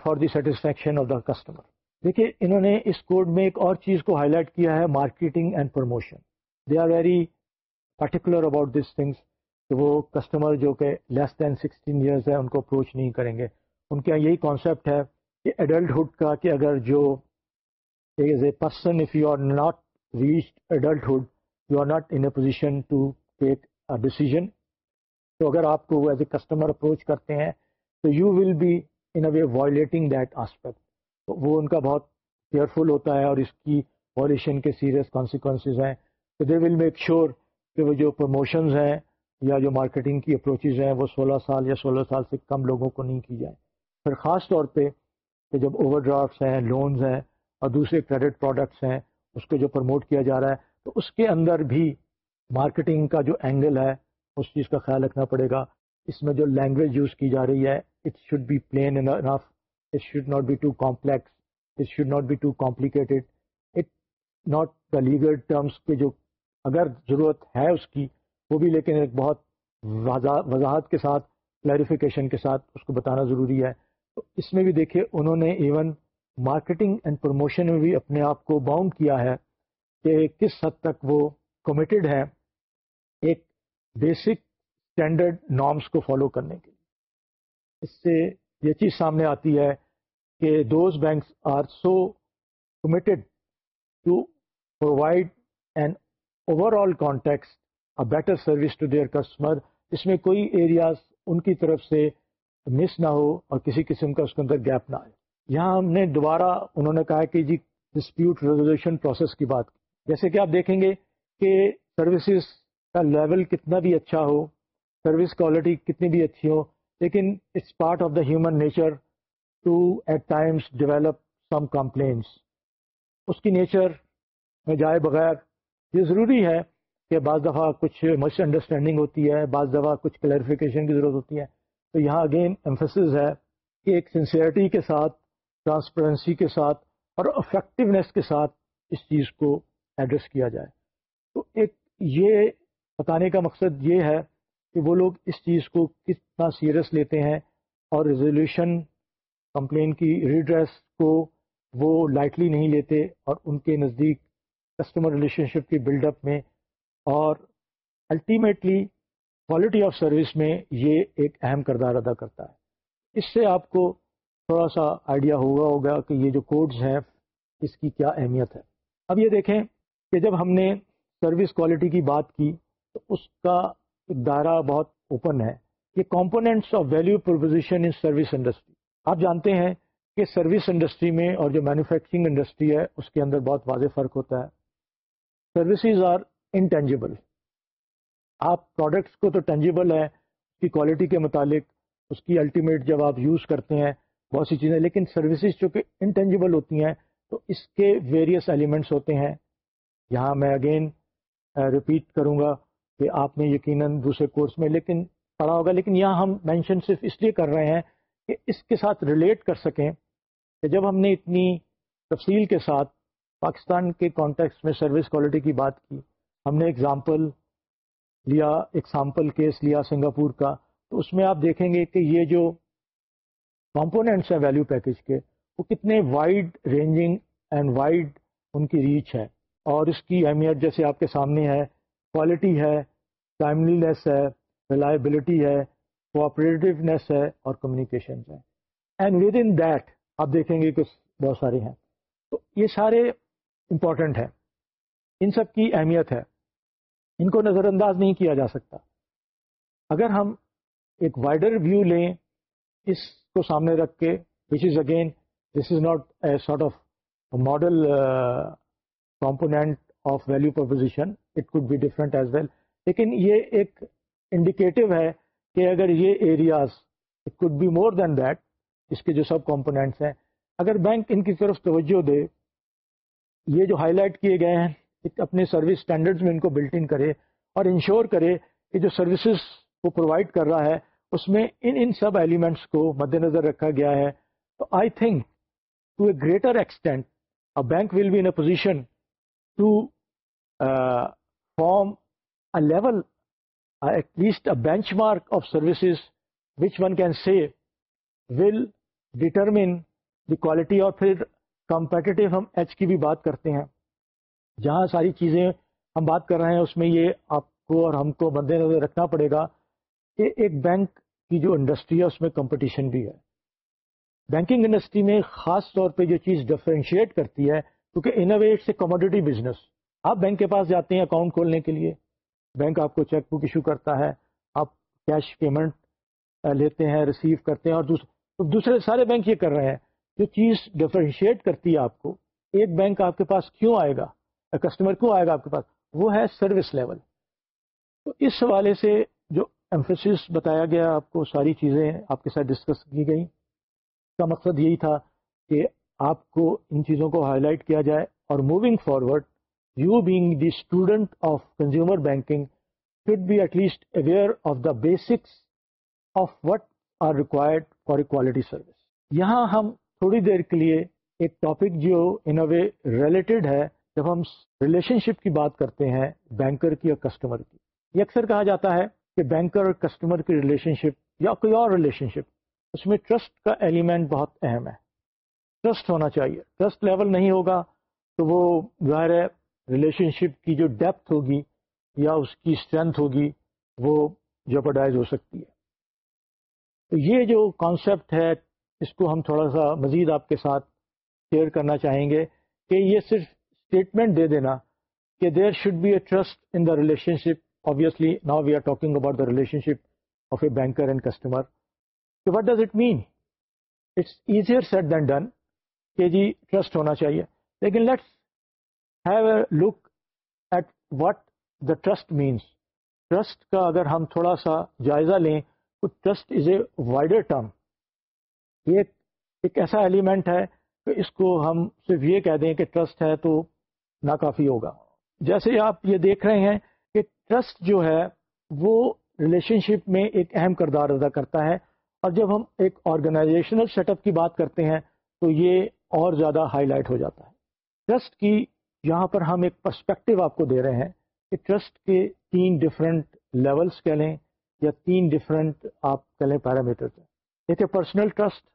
for the satisfaction of the customer دیکھیے، انہوں نے اس کوڈ میں ایک اور چیز کو ہائی لائٹ کیا ہے marketing and promotion they are very particular about this things کہ وہ کسٹمر جو کہ لیس دین سکسٹین ایئرس ہے، ان کو اپروچ نہیں کریں گے۔ ان کے یہی کانسیپٹ ہے کہ ایڈلٹہڈ کا کہ اگر جو as a person if you are not reached adulthood you are not in a position to take a تو اگر آپ کو وہ ایز اے کسٹمر اپروچ کرتے ہیں، تو you will be in a way violating that aspect وہ ان کا بہت کیئرفل ہوتا ہے اور اس کی وائلیشن کے سیریس کانسیکوینسز ہیں. تو دے ول میک شیور کہ وہ جو پروموشنز ہیں یا جو مارکیٹنگ کی اپروچز ہیں، وہ سولہ سال یا سولہ سال سے کم لوگوں کو نہیں کی جائیں. پھر خاص طور پہ کہ جب اوور ڈرافٹس ہیں لونز ہیں اور دوسرے کریڈٹ پروڈکٹس ہیں، اس کو جو پروموٹ کیا جا رہا ہے، تو اس کے اندر بھی مارکیٹنگ کا جو اینگل ہے، اس چیز کا خیال رکھنا پڑے گا. اس میں جو لینگویج یوز کی جا رہی ہے it should be plain enough it should not be too complex it should not be too complicated it not the legal terms کے جو اگر ضرورت ہے اس کی وہ بھی لیکن ایک بہت وضاحت کے ساتھ کلیریفیکیشن کے ساتھ اس کو بتانا ضروری ہے تو اس میں بھی دیکھیے انہوں نے ایون مارکیٹنگ اینڈ پروموشن میں بھی اپنے آپ کو باؤنڈ کیا ہے کہ کس حد تک وہ کمیٹیڈ ہے ایک بیسک اسٹینڈرڈ نارمس کو فالو کرنے کے اس سے یہ چیز سامنے آتی ہے کہ those banks are so committed to provide an overall context better service to their customer اس میں کوئی ایریاز ان کی طرف سے مس نہ ہو اور کسی قسم کا اس کے اندر گیپ نہ آئے۔ یہاں ہم نے دوبارہ انہوں نے کہا کہ جی ڈسپیوٹ ریزولوشن پروسیس کی بات جیسے کہ آپ دیکھیں گے کہ سروسز کا لیول کتنا بھی اچھا ہو سروس کوالٹی کتنی بھی اچھی ہو لیکن it's part of the human nature to at times develop some compliance اس کی نیچر میں جائے بغیر یہ ضروری ہے کہ بعض دفعہ کچھ مس انڈرسٹینڈنگ ہوتی ہے، بعض دفعہ کچھ کلیریفیکیشن کی ضرورت ہوتی ہے۔ تو یہاں اگین ایمفسز ہے کہ ایک سنسیئرٹی کے ساتھ ٹرانسپیرنسی کے ساتھ اور افیکٹونیس کے ساتھ اس چیز کو ایڈریس کیا جائے۔ تو ایک یہ بتانے کا مقصد یہ ہے کہ وہ لوگ اس چیز کو کتنا سیریس لیتے ہیں اور ریزولوشن کمپلین کی ریڈریس کو وہ لائٹلی نہیں لیتے اور ان کے نزدیک کسٹمر ریلیشن شپ کی بلڈ اپ میں اور الٹیمیٹلی کوالٹی آف سروس میں یہ ایک اہم کردار ادا کرتا ہے۔ اس سے آپ کو تھوڑا سا آئیڈیا ہوگا ہوگا کہ یہ جو کوڈز ہیں، اس کی کیا اہمیت ہے۔ اب یہ دیکھیں کہ جب ہم نے سروس کوالٹی کی بات کی تو اس کا دائرہ بہت اوپن ہے یہ components of value proposition in service industry آپ جانتے ہیں کہ سروس انڈسٹری میں اور جو مینوفیکچرنگ انڈسٹری ہے، اس کے اندر بہت واضح فرق ہوتا ہے۔ سروسز آر انٹینجیبل آپ پروڈکٹس کو تو ٹینجیبل ہے اس کی کوالٹی کے متعلق، اس کی الٹیمیٹ جب آپ یوز کرتے ہیں، بہت سی چیزیں، لیکن سروسز جو کہ انٹینجیبل ہوتی ہیں، تو اس کے ویریس ایلیمنٹس ہوتے ہیں۔ یہاں میں اگین ریپیٹ uh, کروں گا۔ کہ آپ نے یقیناً دوسرے کورس میں، لیکن پڑھا ہوگا، لیکن یہاں ہم مینشن صرف اس لیے کر رہے ہیں کہ اس کے ساتھ ریلیٹ کر سکیں کہ جب ہم نے اتنی تفصیل کے ساتھ پاکستان کے کانٹیکس میں سروس کوالٹی کی بات کی، ہم نے اگزامپل لیا، ایک سامپل کیس لیا سنگاپور کا، تو اس میں آپ دیکھیں گے کہ یہ جو کمپوننٹس ہیں ویلیو پیکج کے، وہ کتنے wide ranging and wide in کی ریچ ہے اور اس کی اہمیت جیسے آپ کے سامنے ہے کوالٹی ہے ٹائملیس ہے ریلائبلٹی ہے کوآپریٹونیس ہے اور کمیونیکیشن ہے اینڈ ود ان دیٹ آپ دیکھیں گے کہ بہت سارے ہیں تو یہ سارے امپورٹنٹ ہیں ان سب کی اہمیت ہے ان کو نظر انداز نہیں کیا جا سکتا اگر ہم ایک وائڈر ویو لیں اس کو سامنے رکھ کے which is again this is not a sort of model component of value proposition it could be different as well لیکن یہ ایک انڈیکیٹو ہے کہ اگر یہ areas it could be more than that اس کے جو سب کمپوننٹس ہیں اگر بینک ان کی طرف توجہ دے یہ جو ہائی لائٹ کیے گئے ہیں اپنے سروس اسٹینڈرڈ میں ان کو بلٹ ان کرے اور انشور کرے کہ جو سروسز وہ پرووائڈ کر رہا ہے اس میں ان ان سب ایلیمنٹس کو مد نظر رکھا گیا ہے تو I think to a greater extent bank will be in a position to form a level at least a benchmark of services which one can see will determine the quality اور پھر competitive ہم H کی بھی بات کرتے ہیں جہاں ساری چیزیں ہم بات کر رہے ہیں اس میں یہ آپ کو اور ہم کو مد نظر رکھنا پڑے گا کہ ایک بینک کی جو انڈسٹری ہے اس میں کمپٹیشن بھی ہے بینکنگ انڈسٹری میں خاص طور پہ جو چیز ڈفرینشیٹ کرتی ہے کیونکہ انوویٹ سے کموڈیٹی بزنس آپ بینک کے پاس جاتے ہیں اکاؤنٹ کھولنے کے لیے، بینک آپ کو چیک بک ایشو کرتا ہے، آپ کیش پیمنٹ لیتے ہیں، ریسیو کرتے ہیں اور دوسرے سارے بینک یہ کر رہے ہیں۔ جو چیز ڈفرینشیٹ کرتی ہے آپ کو، ایک بینک آپ کے پاس کیوں آئے گا؟ کسٹمر کیوں آئے گا آپ کے پاس؟ وہ ہے سروس لیول تو اس حوالے سے جو ایمفیسس بتایا گیا آپ کو، ساری چیزیں آپ کے ساتھ ڈسکس کی گئیں۔ کا مقصد یہی تھا کہ آپ کو ان چیزوں کو ہائی لائٹ کیا جائے اور moving forward you being the student of consumer banking should be at least aware of the basics of what are required for a service یہاں ہم تھوڑی دیر کے لیے ایک ٹاپک جو ان اے وے ریلیٹڈ ہے جب ہم ریلیشن شپ کی بات کرتے ہیں بینکر کی اور کسٹمر کی یہ اکثر کہا جاتا ہے کہ بینکر اور کسٹمر کی ریلیشن شپ یا کوئی اور ریلیشن شپ اس میں ٹرسٹ کا ایلیمنٹ بہت اہم ہے ٹرسٹ ہونا چاہیے ٹرسٹ لیول نہیں ہوگا تو وہ ظاہر ہے ریلیشن شپ کی جو ڈیپتھ ہوگی یا اس کی اسٹرینتھ ہوگی، وہ جپرڈائز ہو سکتی ہے۔ تو یہ جو کانسیپٹ ہے، اس کو ہم تھوڑا سا مزید آپ کے ساتھ شیئر کرنا چاہیں گے کہ یہ صرف اسٹیٹمنٹ دے دینا کہ there should be a trust in the relationship obviously now we are talking about the relationship of a banker and customer what does it mean it's easier said than done کہ جی trust ہونا چاہیے۔ لیکن let's have a look at what the trust means trust کا اگر ہم تھوڑا سا جائزہ لیں تو trust is a wider term یہ ایک ایسا ایلیمنٹ ہے کہ اس کو ہم صرف یہ کہہ دیں کہ ٹرسٹ ہے تو ناکافی ہوگا۔ جیسے آپ یہ دیکھ رہے ہیں کہ ٹرسٹ جو ہے وہ ریلیشن شپ میں ایک اہم کردار ادا کرتا ہے۔ اور جب ہم ایک آرگنائزیشنل سیٹ اپ کی بات کرتے ہیں تو یہ اور زیادہ ہائی لائٹ ہو جاتا ہے۔ ٹرسٹ کی یہاں پر ہم ایک پرسپیکٹو آپ کو دے رہے ہیں کہ ٹرسٹ کے تین ڈفرینٹ لیولس کہہ لیں یا تین ڈفرینٹ آپ کہہ لیں پیرامیٹر ایک ہے پرسنل ٹرسٹ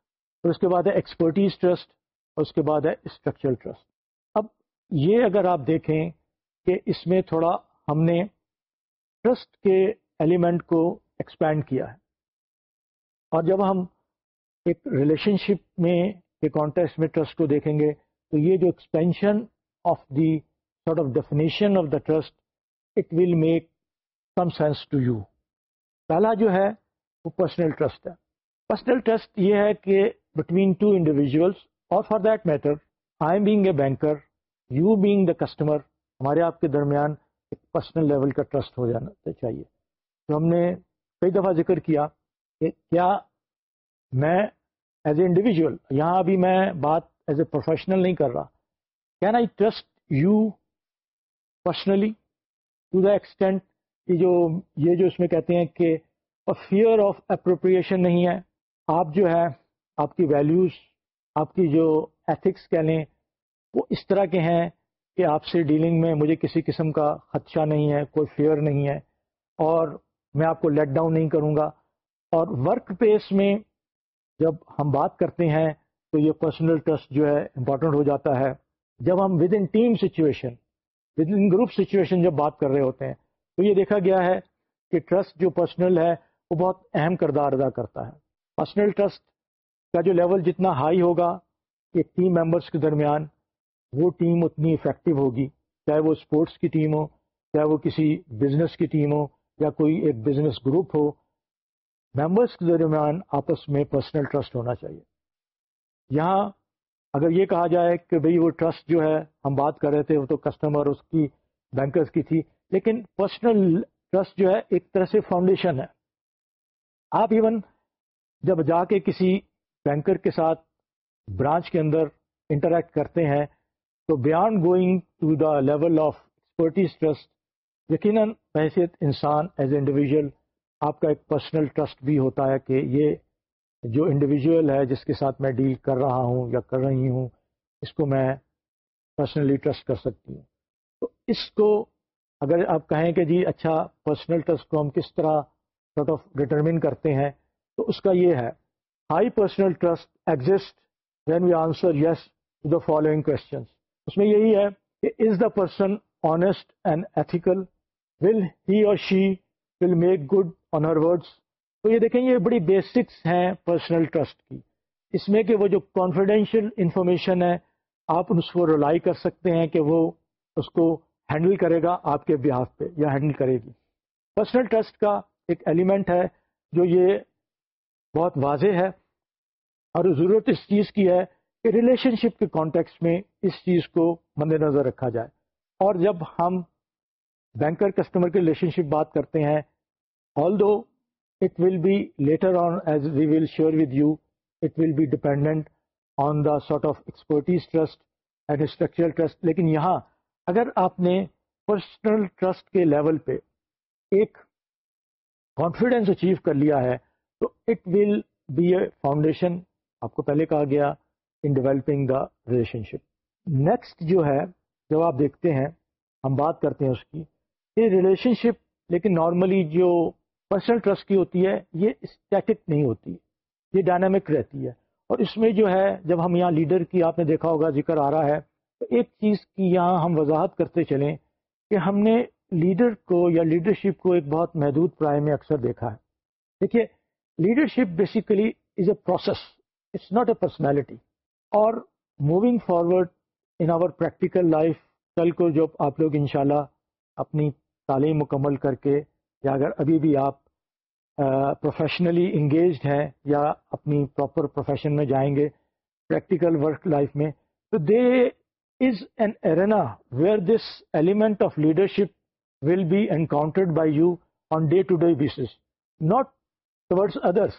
پھر اس کے بعد ہے ایکسپرٹیز ٹرسٹ اور اس کے بعد ہے اسٹرکچرل ٹرسٹ اب یہ اگر آپ دیکھیں کہ اس میں تھوڑا ہم نے ٹرسٹ کے ایلیمنٹ کو ایکسپینڈ کیا ہے. اور جب ہم ایک ریلیشن شپ میں کے کانٹیکس میں ٹرسٹ کو دیکھیں گے تو یہ جو expansion of the sort of definition of the trust it will make some sense to you پہلا جو ہے وہ پرسنل ٹرسٹ ہے پرسنل ٹرسٹ یہ ہے کہ بٹوین ٹو انڈیویجولس اور for that matter I am being a banker you being the customer ہمارے آپ کے درمیان ایک پرسنل لیول کا ٹرسٹ ہو جانا چاہیے. تو ہم نے کئی دفعہ ذکر کیا کہ کیا میں ایز اے انڈیویجول یہاں ابھی میں بات ایز اے پروفیشنل نہیں کر رہا can I trust you personally to the extent کہ جو یہ جو اس میں کہتے ہیں کہ فیئر آف اپروپریشن نہیں ہے، آپ جو ہے آپ کی ویلیوز آپ کی جو ایتھکس کہہ لیں، وہ اس طرح کے ہیں کہ آپ سے ڈیلنگ میں مجھے کسی قسم کا خدشہ نہیں ہے، کوئی فیئر نہیں ہے اور میں آپ کو لیٹ ڈاؤن نہیں کروں گا۔ اور ورک پلیس میں جب ہم بات کرتے ہیں تو یہ پرسنل ٹرسٹ جو ہے امپورٹنٹ ہو جاتا ہے۔ جب ہم within team situation within group situation جب بات کر رہے ہوتے ہیں، تو یہ دیکھا گیا ہے کہ ٹرسٹ جو پرسنل ہے، وہ بہت اہم کردار ادا کرتا ہے۔ پرسنل ٹرسٹ کا جو لیول جتنا ہائی ہوگا ایک ٹیم ممبرس کے درمیان، وہ ٹیم اتنی افیکٹو ہوگی۔ چاہے وہ اسپورٹس کی ٹیم ہو، چاہے وہ کسی بزنس کی ٹیم ہو، یا کوئی ایک بزنس گروپ ہو ممبرس کے درمیان آپس میں پرسنل ٹرسٹ ہونا چاہیے۔ یہاں اگر یہ کہا جائے کہ بھئی وہ ٹرسٹ جو ہے، ہم بات کر رہے تھے، وہ تو کسٹمر، اس کی بینکرس کی تھی، لیکن پرسنل ٹرسٹ جو ہے، ایک طرح سے فاؤنڈیشن ہے۔ آپ ایون جب جا کے کسی بینکر کے ساتھ برانچ کے اندر انٹریکٹ کرتے ہیں، تو beyond going to the level of expertise trust, یقیناً حیثیت انسان ایز اے انڈیویژل آپ کا ایک پرسنل ٹرسٹ بھی ہوتا ہے کہ یہ جو انڈیویژل ہے جس کے ساتھ میں ڈیل کر رہا ہوں یا کر رہی ہوں، اس کو میں پرسنلی ٹرسٹ کر سکتی ہوں۔ تو اس کو اگر آپ کہیں کہ جی اچھا پرسنل ٹرسٹ کو ہم کس طرح سارٹ آف ڈٹرمن کرتے ہیں، تو اس کا یہ ہے high personal trust exist when we answer yes to the following questions اس میں یہی ہے کہ is the person honest and ethical will he or she will make good on her words تو یہ دیکھیں یہ بڑی بیسکس ہیں پرسنل ٹرسٹ کی۔ اس میں کہ وہ جو کانفیڈینشیل انفارمیشن ہے، آپ اس کو ریلائی کر سکتے ہیں کہ وہ اس کو ہینڈل کرے گا آپ کے بیاف پہ یا ہینڈل کرے گی۔ پرسنل ٹرسٹ کا ایک ایلیمنٹ ہے جو یہ بہت واضح ہے اور ضرورت اس چیز کی ہے کہ ریلیشن شپ کے کانٹیکس میں اس چیز کو مد نظر رکھا جائے۔ اور جب ہم بینکر کسٹمر کے ریلیشن شپ بات کرتے ہیں although it will be later on as we will share with you it will be dependent on the sort of expertise trust and structural trust لیکن یہاں اگر آپ نے پرسنل ٹرسٹ کے لیول پہ ایک کانفیڈینس اچیو کر لیا ہے تو it will be a foundation آپ کو پہلے کہا گیا ان developing the relationship next جو ہے جب آپ دیکھتے ہیں ہم بات کرتے ہیں اس کی یہ ریلیشن شپ لیکن نارملی جو پرسنل ٹرسٹ کی ہوتی ہے، یہ اسٹیٹک نہیں ہوتی، یہ ڈائنامک رہتی ہے۔ اور اس میں جو ہے، جب ہم یہاں لیڈر کی آپ نے دیکھا ہوگا، ذکر آ رہا ہے، تو ایک چیز کی یہاں ہم وضاحت کرتے چلیں کہ ہم نے لیڈر کو یا لیڈرشپ کو ایک بہت محدود پرائے میں اکثر دیکھا ہے۔ دیکھیے leadership basically is a process it's not a personality اور moving forward in our practical life کل کو جب آپ لوگ انشاءاللہ اپنی تعلیم مکمل کر کے، یا اگر ابھی بھی آپ پروفیشنلی انگیجڈ ہیں یا اپنی پراپر پروفیشن میں جائیں گے پریکٹیکل ورک لائف میں، تو there is an arena where this element of leadership will be encountered by you on day to day basis not towards others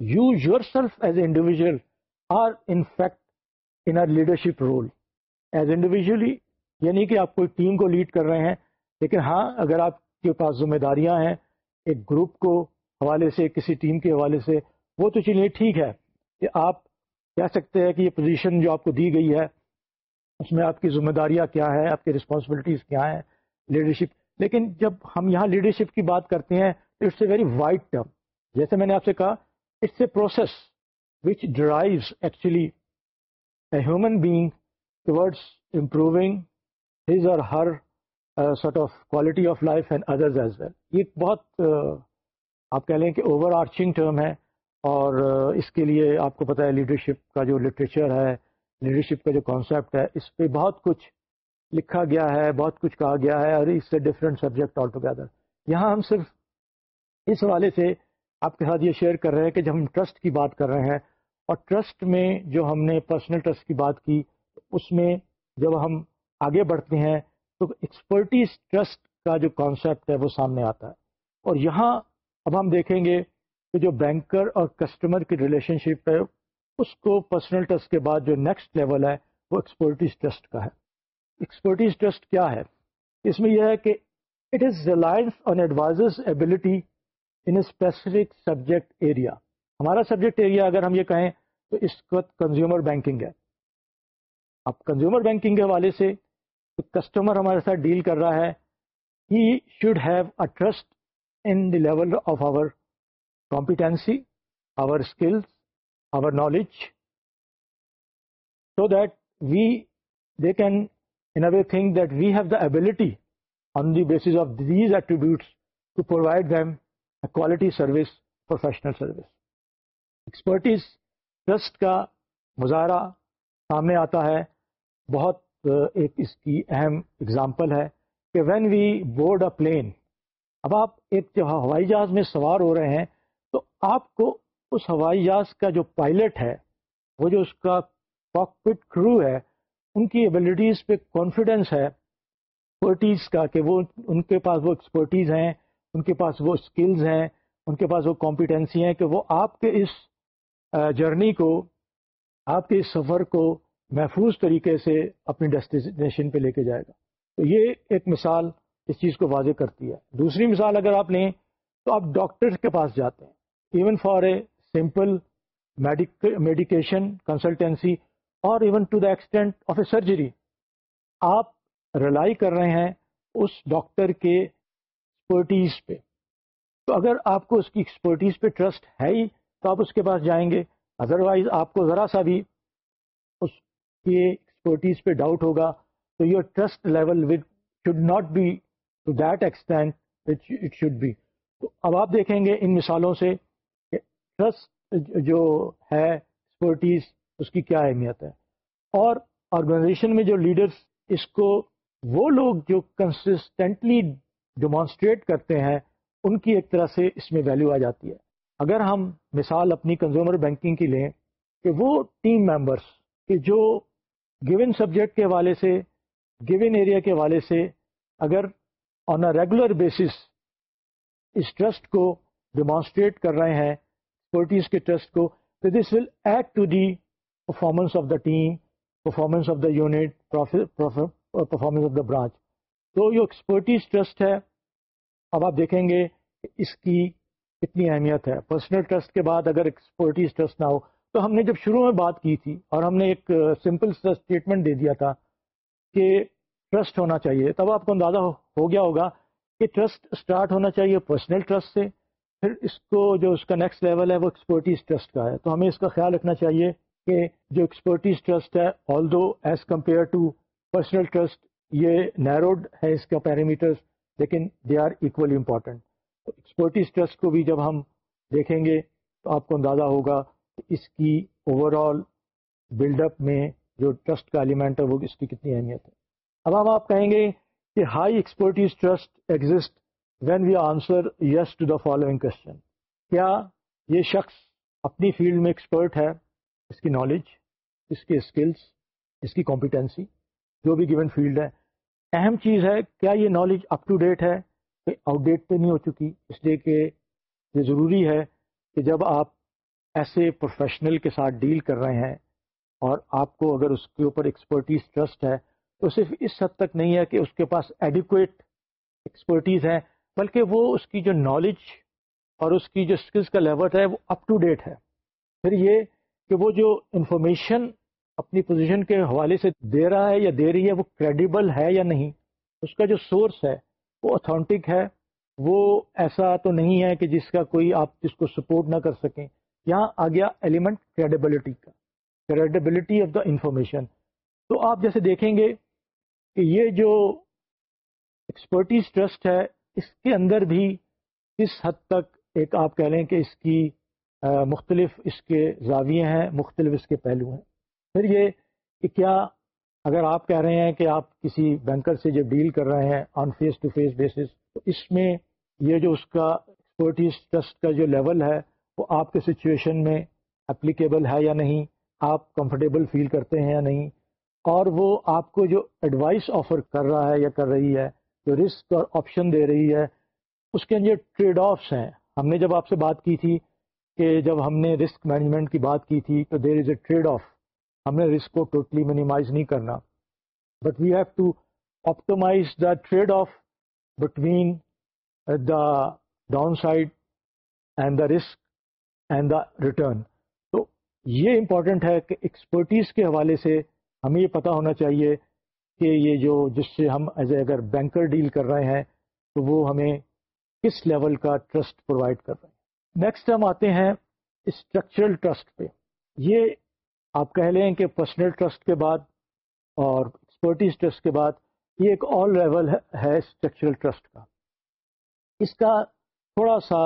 you yourself as a individual or in fact in our leadership role as individually یعنی کہ آپ کوئی team کو lead کر رہے ہیں، لیکن ہاں اگر آپ کے پاس ذمہ داریاں ہیں ایک گروپ کو حوالے سے، کسی ٹیم کے حوالے سے، وہ تو چلیے ٹھیک ہے کہ آپ کہہ سکتے ہیں کہ یہ پوزیشن جو آپ کو دی گئی ہے، اس میں آپ کی ذمہ داریاں کیا ہے آپ کی رسپانسبلٹیز کیا ہیں لیڈرشپ لیکن جب ہم یہاں لیڈرشپ کی بات کرتے ہیں it's a very wide term جیسے میں نے آپ سے کہا it's a process which drives actually a human being towards improving his or her sort of quality of life and others as well. یہ ایک بہت آپ کہہ لیں کہ اوور آرچنگ ٹرم ہے، اور اس کے لیے آپ کو پتہ ہے لیڈرشپ کا جو لٹریچر ہے، لیڈرشپ کا جو کانسیپٹ ہے، اس پہ بہت کچھ لکھا گیا ہے، بہت کچھ کہا گیا ہے، اور اس سے ڈفرینٹ سبجیکٹ آل ٹوگیدر یہاں ہم صرف اس حوالے سے آپ کے ساتھ یہ شیئر کر رہے ہیں کہ جب ہم ٹرسٹ کی بات کر رہے ہیں، اور ٹرسٹ میں جو ہم نے پرسنل ٹرسٹ کی بات کی، اس میں جب ہم آگے بڑھتے ہیں تو ایکسپرٹیز ٹرسٹ کا جو کانسیپٹ ہے وہ سامنے آتا ہے۔ اور یہاں اب ہم دیکھیں گے کہ جو بینکر اور کسٹمر کی ریلیشن شپ ہے، اس کو پرسنل ٹرسٹ کے بعد جو نیکسٹ لیول ہے، وہ ایکسپرٹیز ٹرسٹ کا ہے۔ ایکسپرٹیز ٹرسٹ کیا ہے؟ اس میں یہ ہے کہ it is reliance on advisors ability in a specific subject area ہمارا سبجیکٹ ایریا اگر ہم یہ کہیں تو اس وقت کنزیومر بینکنگ ہے۔ اب کنزیومر بینکنگ کے حوالے سے کسٹمر ہمارے ساتھ ڈیل کر رہا ہے۔ He should have a trust in the level of our competency our skills our knowledge so that we they can in a way think that we have the ability on the basis of these attributes to provide them a quality service professional service expertise trust کا مظاہرہ سامنے آتا ہے۔ بہت ایک اس کی اہم example ہے کہ when we board a plane اب آپ ایک جو ہوائی جہاز میں سوار ہو رہے ہیں تو آپ کو اس ہوائی جہاز کا جو پائلٹ ہے، وہ جو اس کا کاکپٹ کرو ہے، ان کی ایبلٹیز پہ کانفیڈینس ہے ایکسپرٹیز کا کہ وہ ان کے پاس وہ ایکسپرٹیز ہیں، ان کے پاس وہ اسکلز ہیں، ان کے پاس وہ کمپیٹنسی ہیں کہ وہ آپ کے اس جرنی کو، آپ کے اس سفر کو محفوظ طریقے سے اپنی ڈیسٹینیشن پہ لے کے جائے گا۔ تو یہ ایک مثال اس چیز کو واضح کرتی ہے۔ دوسری مثال اگر آپ لیں تو آپ ڈاکٹر کے پاس جاتے ہیں۔ Even for a simple medication consultancy اور even to the extent of a surgery آپ ریلائی کر رہے ہیں اس ڈاکٹر کے ایکسپرٹیز پہ۔ تو اگر آپ کو اس کی ایکسپرٹیز پہ ٹرسٹ ہے ہی، تو آپ اس کے پاس جائیں گے۔ ادروائز آپ کو ذرا سا بھی کی ایکسپرٹیز پہ ڈاؤٹ ہوگا، تو your trust level with should not be to that extent it should be تو اب آپ دیکھیں گے ان مثالوں سے کہ ٹرسٹ جو ہے ایکسپرٹیز اس کی کیا اہمیت ہے۔ اور آرگنائزیشن میں جو لیڈرس اس کو وہ لوگ جو کنسسٹنٹلی ڈیمانسٹریٹ کرتے ہیں، ان کی ایک طرح سے اس میں ویلیو آ جاتی ہے۔ اگر ہم مثال اپنی کنزیومر بینکنگ کی لیں کہ وہ ٹیم ممبرس کہ جو گیون سبجیکٹ کے حوالے سے گیون ایریا کے حوالے سے اگر آن اے ریگولر بیسس اس ٹرسٹ کو ڈیمانسٹریٹ کر رہے ہیں ایکسپرٹیز کے ٹرسٹ کو، تو this will add to the performance of the team performance of the unit performance of the branch تو جو ایکسپرٹیز ٹرسٹ ہے۔ اب آپ دیکھیں گے کہ اس کی کتنی اہمیت ہے۔ پرسنل ٹرسٹ کے بعد اگر ایکسپرٹیز ٹرسٹ نہ ہو تو ہم نے جب شروع میں بات کی تھی اور ہم نے ایک سمپل اسٹیٹمنٹ دے دیا تھا کہ ٹرسٹ ہونا چاہیے، تب آپ کو اندازہ ہو گیا ہوگا کہ ٹرسٹ اسٹارٹ ہونا چاہیے پرسنل ٹرسٹ سے، پھر اس کو جو اس کا نیکسٹ لیول ہے وہ ایکسپرٹیز ٹرسٹ کا ہے۔ تو ہمیں اس کا خیال رکھنا چاہیے کہ جو ایکسپرٹیز ٹرسٹ ہے although as compare to personal trust یہ نیروڈ ہے اس کا پیرامیٹرس لیکن they are equally important expertise trust کو بھی جب ہم دیکھیں گے، تو آپ کو اندازہ ہوگا اس کی اوور آل بلڈ اپ میں جو ٹرسٹ کا ایلیمنٹ ہے وہ اس کی کتنی اہمیت ہے۔ اب ہم آپ کہیں گے کہ high expertise trust exist when we answer yes to the following question کیا یہ شخص اپنی فیلڈ میں ایکسپرٹ ہے؟ اس کی نالج اس کے اسکلس اس کی کمپیٹنسی جو بھی گیون فیلڈ ہے۔ اہم چیز ہے، کیا یہ نالج اپ ٹو ڈیٹ ہے؟ کہ آؤٹ ڈیٹ پہ نہیں ہو چکی، اس لیے کہ یہ ضروری ہے کہ جب آپ ایسے پروفیشنل کے ساتھ ڈیل کر رہے ہیں اور آپ کو اگر اس کے اوپر ایکسپرٹیز ٹرسٹ ہے تو صرف اس حد تک نہیں ہے کہ اس کے پاس ایڈیکویٹ ایکسپرٹیز ہے بلکہ وہ اس کی جو نالج اور اس کی جو اسکلس کا لیول ہے، وہ اپ ٹو ڈیٹ ہے۔ پھر یہ کہ وہ جو انفارمیشن اپنی پوزیشن کے حوالے سے دے رہا ہے یا دے رہی ہے، وہ کریڈیبل ہے یا نہیں، اس کا جو سورس ہے، وہ اتھینٹک ہے۔ وہ ایسا تو نہیں ہے کہ جس کا کوئی آپ جس کو سپورٹ نہ کر سکیں۔ یہاں آ گیا ایلیمنٹ کریڈیبلٹی کا کریڈیبلٹی آف دا انفارمیشن تو آپ جیسے دیکھیں گے کہ یہ جو ایکسپرٹیز ٹرسٹ ہے، اس کے اندر بھی کس حد تک ایک آپ کہہ لیں کہ اس کی مختلف اس کے زاویے ہیں، مختلف اس کے پہلو ہیں۔ پھر یہ کہ کیا اگر آپ کہہ رہے ہیں کہ آپ کسی بینکر سے جب ڈیل کر رہے ہیں on face to face basis تو اس میں یہ جو اس کا ایکسپرٹیز ٹرسٹ کا جو لیول ہے وہ آپ کے سچویشن میں اپلیکیبل ہے یا نہیں، آپ کمفرٹیبل فیل کرتے ہیں یا نہیں، اور وہ آپ کو جو ایڈوائس آفر کر رہا ہے یا کر رہی ہے، جو رسک اور آپشن دے رہی ہے، اس کے اندر ٹریڈ آفس ہیں۔ ہم نے جب آپ سے بات کی تھی کہ جب ہم نے رسک مینجمنٹ کی بات کی تھی تو دیر از اے ٹریڈ آف ہم نے رسک کو ٹوٹلی مینیمائز نہیں کرنا۔ But we have to optimize the trade off between the downside and the risk and the return تو یہ امپورٹنٹ ہے کہ ایکسپرٹیز کے حوالے سے ہمیں یہ پتہ ہونا چاہیے کہ یہ جو جس سے ہم ایز اے اگر بینکر ڈیل کر رہے ہیں، تو وہ ہمیں کس لیول کا ٹرسٹ پرووائڈ کر رہے ہیں۔ نیکسٹ ہم آتے ہیں اسٹرکچرل ٹرسٹ پہ۔ یہ آپ کہہ لیں کہ پرسنل ٹرسٹ کے بعد اور ایکسپرٹیز ٹرسٹ کے بعد یہ ایک آل لیول ہے اسٹرکچرل ٹرسٹ کا۔ اس کا تھوڑا سا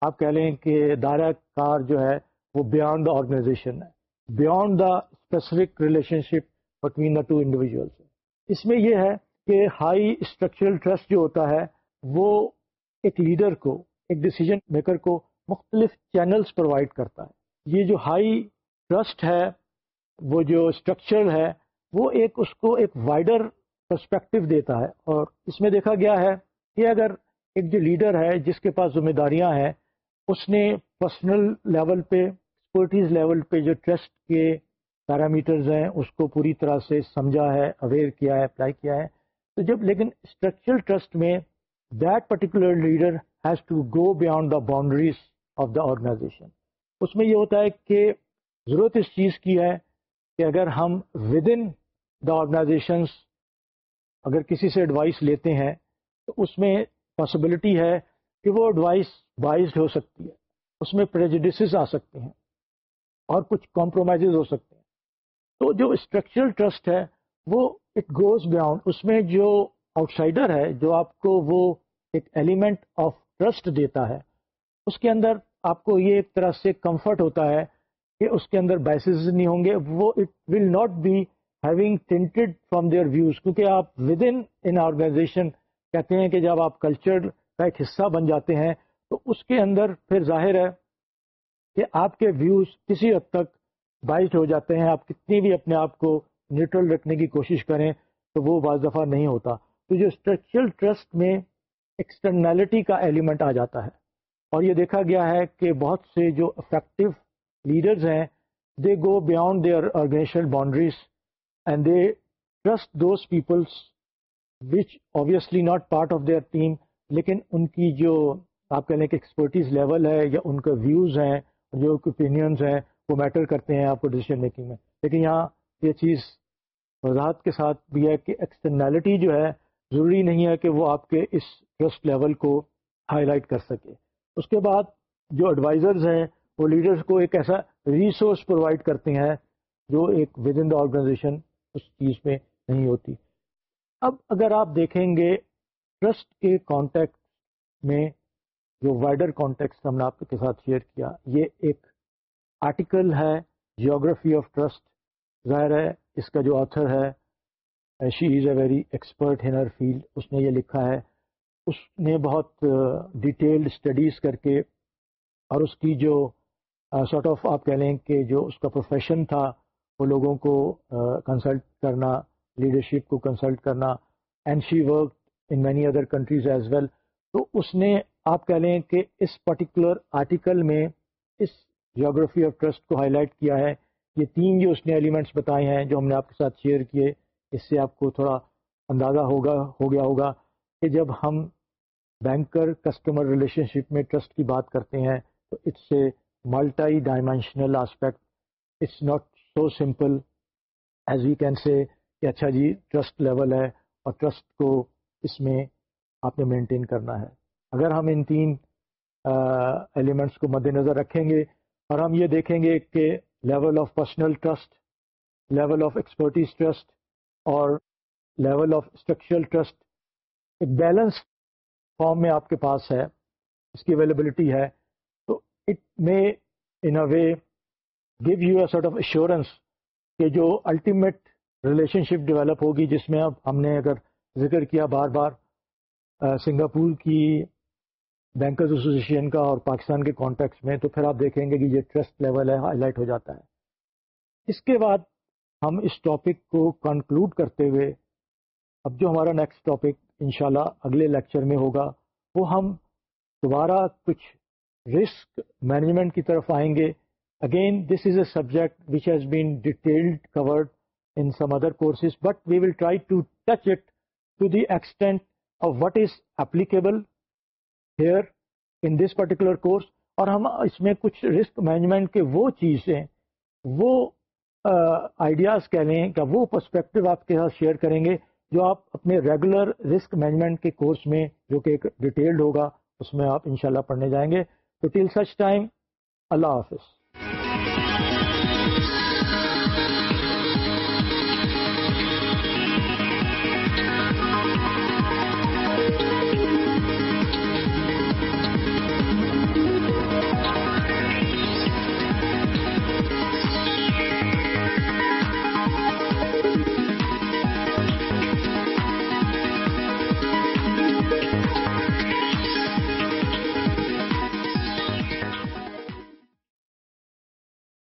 آپ کہہ لیں کہ دائرہ کار جو ہے وہ بیانڈ دا آرگنائزیشن ہے۔ Beyond the specific relationship between the two individuals اس میں یہ ہے کہ ہائی اسٹرکچرل ٹرسٹ جو ہوتا ہے وہ ایک لیڈر کو، ایک ڈسیزن میکر کو مختلف چینلز پرووائڈ کرتا ہے۔ یہ جو ہائی ٹرسٹ ہے، وہ جو اسٹرکچر ہے، وہ ایک اس کو ایک وائڈر پرسپیکٹو دیتا ہے۔ اور اس میں دیکھا گیا ہے کہ اگر ایک جو لیڈر ہے، جس کے پاس ذمہ داریاں ہیں اس نے پرسنل لیول پہ ایکسپرٹیز لیول پہ جو ٹرسٹ کے پیرامیٹرز ہیں، اس کو پوری طرح سے سمجھا ہے اویئر کیا ہے اپلائی کیا ہے۔ تو جب، لیکن اسٹرکچرل ٹرسٹ میں that particular leader has to go beyond the boundaries of the organization اس میں یہ ہوتا ہے کہ ضرورت اس چیز کی ہے کہ اگر ہم ود ان دا آرگنائزیشنس اگر کسی سے ایڈوائس لیتے ہیں، تو اس میں پاسبلٹی ہے کہ وہ ایڈوائس بائزڈ ہو سکتی ہے، اس میں پریجڈسز آ سکتے ہیں اور کچھ کمپرومائز ہو سکتے ہیں۔ تو جو اسٹرکچرل ٹرسٹ ہے، وہ اٹ گوز بیاؤنڈ اس میں جو آؤٹ سائڈر ہے، جو آپ کو وہ ایک ایلیمنٹ آف ٹرسٹ دیتا ہے، اس کے اندر آپ کو یہ ایک طرح سے کمفرٹ ہوتا ہے کہ اس کے اندر بائسز نہیں ہوں گے، وہ it will not be having tainted from their views کیونکہ آپ ود ان آرگنائزیشن کہتے ہیں کہ جب آپ کلچر کا ایک حصہ بن جاتے ہیں تو اس کے اندر پھر ظاہر ہے کہ آپ کے ویوز کسی حد تک بائٹ ہو جاتے ہیں، آپ کتنی بھی اپنے آپ کو نیوٹرل رکھنے کی کوشش کریں تو وہ بعض دفعہ نہیں ہوتا۔ تو جو اسٹرکچرل ٹرسٹ میں ایکسٹرنالٹی کا ایلیمنٹ آ جاتا ہے۔ اور یہ دیکھا گیا ہے کہ بہت سے جو افیکٹو لیڈرز ہیں they go beyond their organizational boundaries and they trust those peoples which obviously not part of their team لیکن ان کی جو آپ کہہ لیں کہ ایکسپرٹیز لیول ہے یا ان کا ویوز ہیں، جو اوپینینس ہیں، وہ میٹر کرتے ہیں آپ کو ڈیسیشن میکنگ میں۔ لیکن یہاں یہ چیز وضاحت کے ساتھ بھی ہے کہ ایکسٹرنالٹی جو ہے، ضروری نہیں ہے کہ وہ آپ کے اس ٹرسٹ لیول کو ہائی لائٹ کر سکے۔ اس کے بعد جو ایڈوائزرز ہیں، وہ لیڈرز کو ایک ایسا ریسورس پرووائڈ کرتے ہیں جو ایک ود ان دا آرگنائزیشن اس چیز میں نہیں ہوتی۔ اب اگر آپ دیکھیں گے ٹرسٹ کے کانٹیکٹ میں جو وائڈر کانٹیکس ہم نے آپ کے ساتھ شیئر کیا، یہ ایک آرٹیکل ہے جیوگرافی آف ٹرسٹ ظاہر ہے، اس کا جو آتھر ہے she is a very expert in her field اس نے یہ لکھا ہے۔ اس نے بہت ڈیٹیلڈ اسٹڈیز کر کے اور اس کی جو سارٹ آف آپ کہہ لیں کہ جو اس کا پروفیشن تھا، وہ لوگوں کو کنسلٹ کرنا لیڈرشپ کو کنسلٹ کرنا۔ And she work in many other countries as well تو اس نے آپ کہہ لیں کہ اس پرٹیکولر آرٹیکل میں اس جیوگرافی آف ٹرسٹ کو ہائی لائٹ کیا ہے۔ یہ تین جو اس نے ایلیمنٹس بتائے ہیں جو ہم نے آپ کے ساتھ شیئر کیے، اس سے آپ کو تھوڑا اندازہ ہوگا، ہو گیا ہوگا کہ جب ہم بینکر کسٹمر ریلیشن شپ میں ٹرسٹ کی بات کرتے ہیں تو it's a multidimensional aspect it's not so simple as we can say کہ اچھا جی ٹرسٹ لیول ہے اور ٹرسٹ کو اس میں آپ نے مینٹین کرنا ہے۔ اگر ہم ان تین ایلیمنٹس کو مد نظر رکھیں گے اور ہم یہ دیکھیں گے کہ level of personal trust level of expertise trust اور لیول آف اسٹرکچرل ٹرسٹ ایک بیلنس فارم میں آپ کے پاس ہے، اس کی اویلیبلٹی ہے۔ تو it may in a way give you a sort of assurance کہ جو الٹیمیٹ ریلیشن شپ ڈیولپ ہوگی جس میں اب ہم نے اگر ذکر کیا بار بار سنگاپور کی بینکرز ایسوسیشن کا اور پاکستان کے کانٹیکس میں، تو پھر آپ دیکھیں گے کہ یہ ٹرسٹ لیول ہے ہائی لائٹ ہو جاتا ہے۔ اس کے بعد ہم اس ٹاپک کو کنکلوڈ کرتے ہوئے، اب جو ہمارا نیکسٹ ٹاپک انشاءاللہ اگلے لیکچر میں ہوگا، وہ ہم دوبارہ کچھ رسک مینجمنٹ کی طرف آئیں گے۔ Again this is a subject which has been detailed covered in some other courses but we will try to touch it to the extent of what is applicable here in this particular course اور ہم اس میں کچھ risk management کے وہ چیزیں وہ ideas کہہ لیں کہ وہ پرسپیکٹو آپ کے ساتھ شیئر کریں گے جو آپ اپنے ریگولر رسک مینجمنٹ کے کورس میں، جو کہ ایک ڈیٹیلڈ ہوگا، اس میں آپ انشاءاللہ پڑھنے جائیں گے۔ تو ٹل سچ ٹائم اللہ حافظ۔